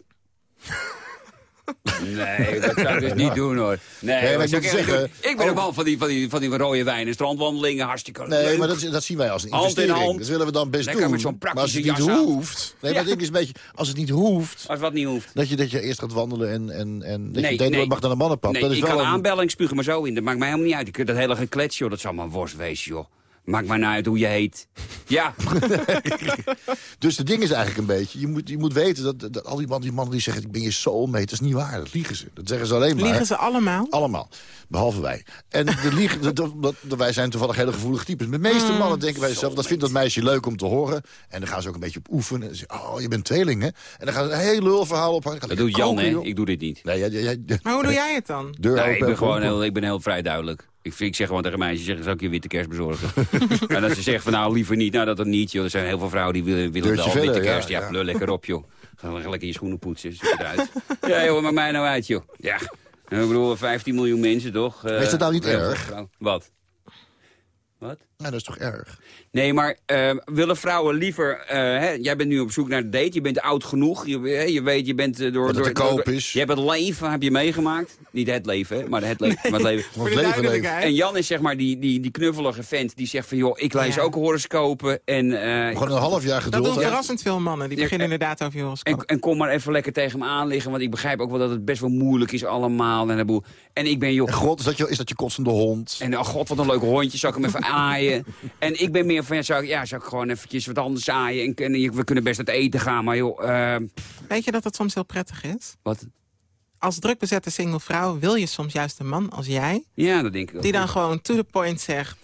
Nee, dat zou ik dus niet doen hoor. Nee, Nee, ik zou zeggen, ik ben ook- een man van die, van, die, van die rode wijn en strandwandelingen. Hartstikke Nee, leuk. maar dat, dat zien wij als een Hand in investering. hand. Dat willen we dan best Lekker doen. met zo'n maar als het praktische niet jas hoeft... Nee, Ja. maar ik is een beetje... Als het niet hoeft... Als wat niet hoeft. Dat je, dat je eerst gaat wandelen en, en, en dat Nee, je nee. mag naar de mannenpap. Nee, dat is ik wel kan een- aanbelling spugen, maar zo in. Dat maakt mij helemaal niet uit. Ik dat hele geklets, joh, dat zal maar een worst wezen, joh. Maakt mij nou uit hoe je heet. Ja, Dus het ding is eigenlijk een beetje... Je moet, je moet weten dat, dat al die mannen, die mannen die zeggen... ik ben je soulmate, dat is niet waar. Dat liegen ze. Dat zeggen ze alleen maar. Liegen ze allemaal? Allemaal. Behalve wij. En de liegen, dat, dat, dat- wij zijn toevallig hele gevoelige types. De meeste Mm. mannen denken bij zichzelf... dat vindt dat meisje leuk om te horen. En dan gaan ze ook een beetje op oefenen. En dan zeggen oh, je bent tweeling, hè? En dan gaan ze een heel lulverhaal ophangen. dat doet Jan, hè. Ik doe dit niet. Nee, jij, jij, jij- Maar hoe doe jij het dan? Deur Nee, open ik ben en gewoon heel, ik ben heel vrij duidelijk. Ik, ik zeg gewoon tegen meisjes, zeggen, zou ik je witte kerst bezorgen? en als ze zeggen van nou liever niet, nou dat dan niet, joh. Er zijn heel veel vrouwen die willen, willen wel witte verder, kerst. Ja, lekker op, joh. Ga lekker je schoenen poetsen, zoek eruit. ja, joh, maakt mij nou uit, joh. Ja, ik bedoel, 15 miljoen mensen, toch? Maar is dat nou niet heel veel erg? Wat? Wat? Nou, dat is toch erg? Nee, maar eh, willen vrouwen liever... eh, hè, jij bent nu op zoek naar een date, je bent oud genoeg. Je, hè, je weet, je bent eh, door... Wat er door, te koop door- is. Je hebt het leven, heb je meegemaakt. Niet het leven, hè, maar het leven. maar het leven. Het leven leven. En Jan is zeg maar die, die, die knuffelige vent die zegt van... joh, ik lees Ja. ook horoscopen en... eh, Gewoon een half jaar Dat geduld. doen hè? verrassend veel mannen. Die beginnen en- inderdaad over je horoscoop. en, en kom maar even lekker tegen me aan liggen, want ik begrijp ook wel dat het best wel moeilijk is allemaal. En, en ik ben joh... En god, is dat, je, is dat je kotsende hond? En oh god, wat een leuk hondje, zou ik hem even aaien. En ik ben meer van, ja, zou ik, ja, zou ik gewoon eventjes wat anders aaien. En, en we kunnen best uit eten gaan, maar joh, eh, Weet je dat dat soms heel prettig is? wat? Als druk bezette single vrouw wil je soms juist een man als jij... Ja, dat denk ik wel. die dan gewoon to the point zegt...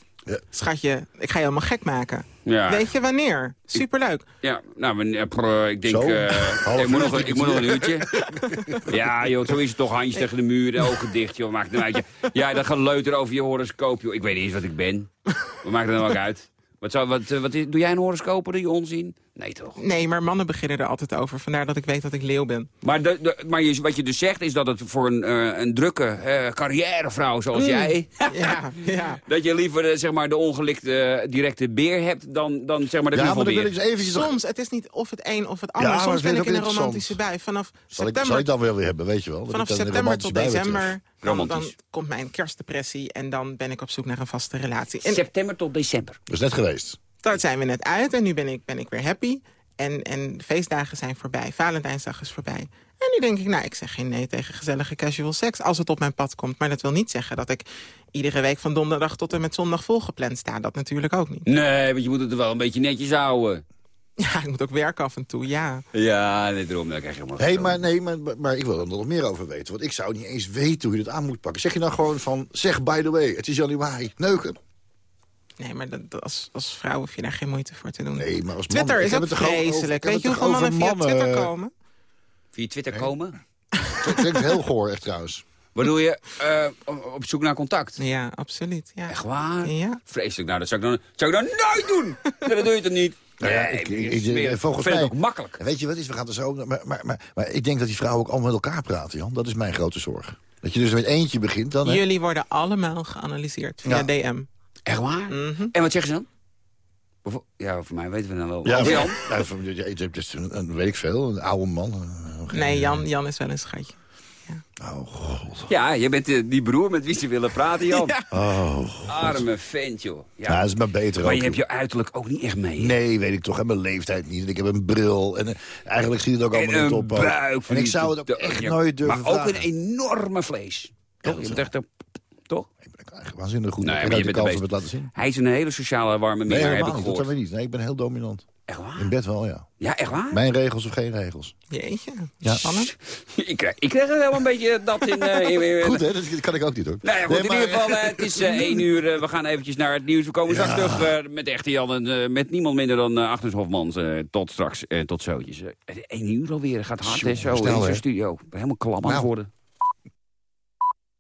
Schatje, ik ga je helemaal gek maken. Ja. Weet je wanneer? Superleuk. Ja, nou, we- eh, ik denk, eh, half ik, moet nog, ik moet nog een uurtje. ja, joh, zo is het toch, handjes tegen de muur, de ogen dicht, joh, maakt het nou uit. je- Ja, dat geleuter over je horoscoop, joh. Ik weet niet eens wat ik ben. Wat maakt het nou ook uit? Wat zou, wat, eh, wat is, doe jij een horoscoop, die onzin? Nee, toch? Nee, maar mannen beginnen er altijd over. Vandaar dat ik weet dat ik leeuw ben. Maar, de, de- maar je, wat je dus zegt is dat het voor een, eh, een drukke eh, carrièrevrouw zoals Mm. jij... Ja, ja. dat je liever eh, zeg maar, de ongelikte directe beer hebt dan, dan zeg maar, de Ja, maar dan wil knuffelbeer. ik eens eventjes... nog- Soms, het is niet of het een of het ander. Ja, Soms ben ik in een romantische bui. Vanaf Zal ik, september, zal ik dan wel weer hebben, weet je wel? Vanaf dan september tot december... Dan, dan Romantisch. komt mijn kerstdepressie en dan ben ik op zoek naar een vaste relatie. En September tot december. Dat is net geweest. Daar zijn we net uit en nu ben ik, ben ik weer happy. En, en de feestdagen zijn voorbij. Valentijnsdag is voorbij. En nu denk ik, nou, ik zeg geen nee tegen gezellige casual seks... als het op mijn pad komt. Maar dat wil niet zeggen dat ik iedere week van donderdag tot en met zondag volgepland sta. Dat natuurlijk ook niet. Nee, want je moet het er wel een beetje netjes houden. Ja, ik moet ook werken af en toe, ja. Ja, nee, daarom krijg je helemaal hey, maar, nee, maar, maar ik wil er nog meer over weten. Want ik zou niet eens weten hoe je dat aan moet pakken. Zeg je nou gewoon van, zeg by the way, het is januari, neuken. Nee, maar dat, dat- als, als vrouw hoef je daar geen moeite voor te doen. Nee, maar als man... Twitter is ook vreselijk. Weet je hoeveel mannen via. Twitter komen? Via Twitter komen? Het klinkt heel goor, echt trouwens. Bedoel je eh, op- zoek naar contact? Ja, absoluut. Ja. Echt waar? Ja. Vreselijk. Nou, dat zou ik dan, zou ik dan nooit doen. Nee, dat doe je toch niet? Nou ja, Nee, ik, ik ik, ik- zweer- volgens ik vind mij, het ook makkelijk. Weet je wat is, we gaan er zo... Maar, maar, maar, maar ik denk dat die vrouwen ook allemaal met elkaar praten, Jan. Dat is mijn grote zorg. Dat je dus met eentje begint dan, hè? Jullie worden allemaal geanalyseerd via Ja. DM. Echt waar? Mhm. En wat zeggen ze dan? Ja, voor mij weten we dan wel. Ja, Of Jan? ja, ja, is een, een, weet ik veel, een oude man. een- een- Nee, Jan, Jan is wel een schatje. Ja, je bent eh, die broer met wie ze willen praten, Jan. Oh, Arme vent, joh. Ja, dat is maar beter Maar ook. je hebt je uiterlijk ook niet echt mee. hè? Nee, weet ik toch. En mijn leeftijd niet. En ik heb een bril. En eh, eigenlijk ziet het ook allemaal En niet een op. buik. En ik zou het ook echt nooit durven Maar ook vragen. een enorme vlees. Toch? Je bent echt een... Toch? Waanzinnig goed. Nee, ik heb de de het laten zien. Hij is een hele sociale, warme Nee, minnaar, heb ik. Dat gehoord. zijn we niet. Nee, ik ben heel dominant. Echt waar? In bed wel, ja. Ja, echt waar? Mijn regels of geen regels. Jeetje, Ja. spannend. ik, krijg- ik krijg er wel een beetje dat in... eh, in- in- Goed, hè? Dat kan ik ook niet, hoor. Nou ja, goed, Nee, in ieder geval, eh, het is één uur. we gaan eventjes naar het nieuws. We komen straks Ja. terug eh, met echte Jan en eh, met niemand minder dan uh, Agnes Hofmans. eh, tot straks, tot zootjes. Eh, één uur alweer, gaat hard hè, zo in zijn studio. Helemaal klam aan het Nou. worden.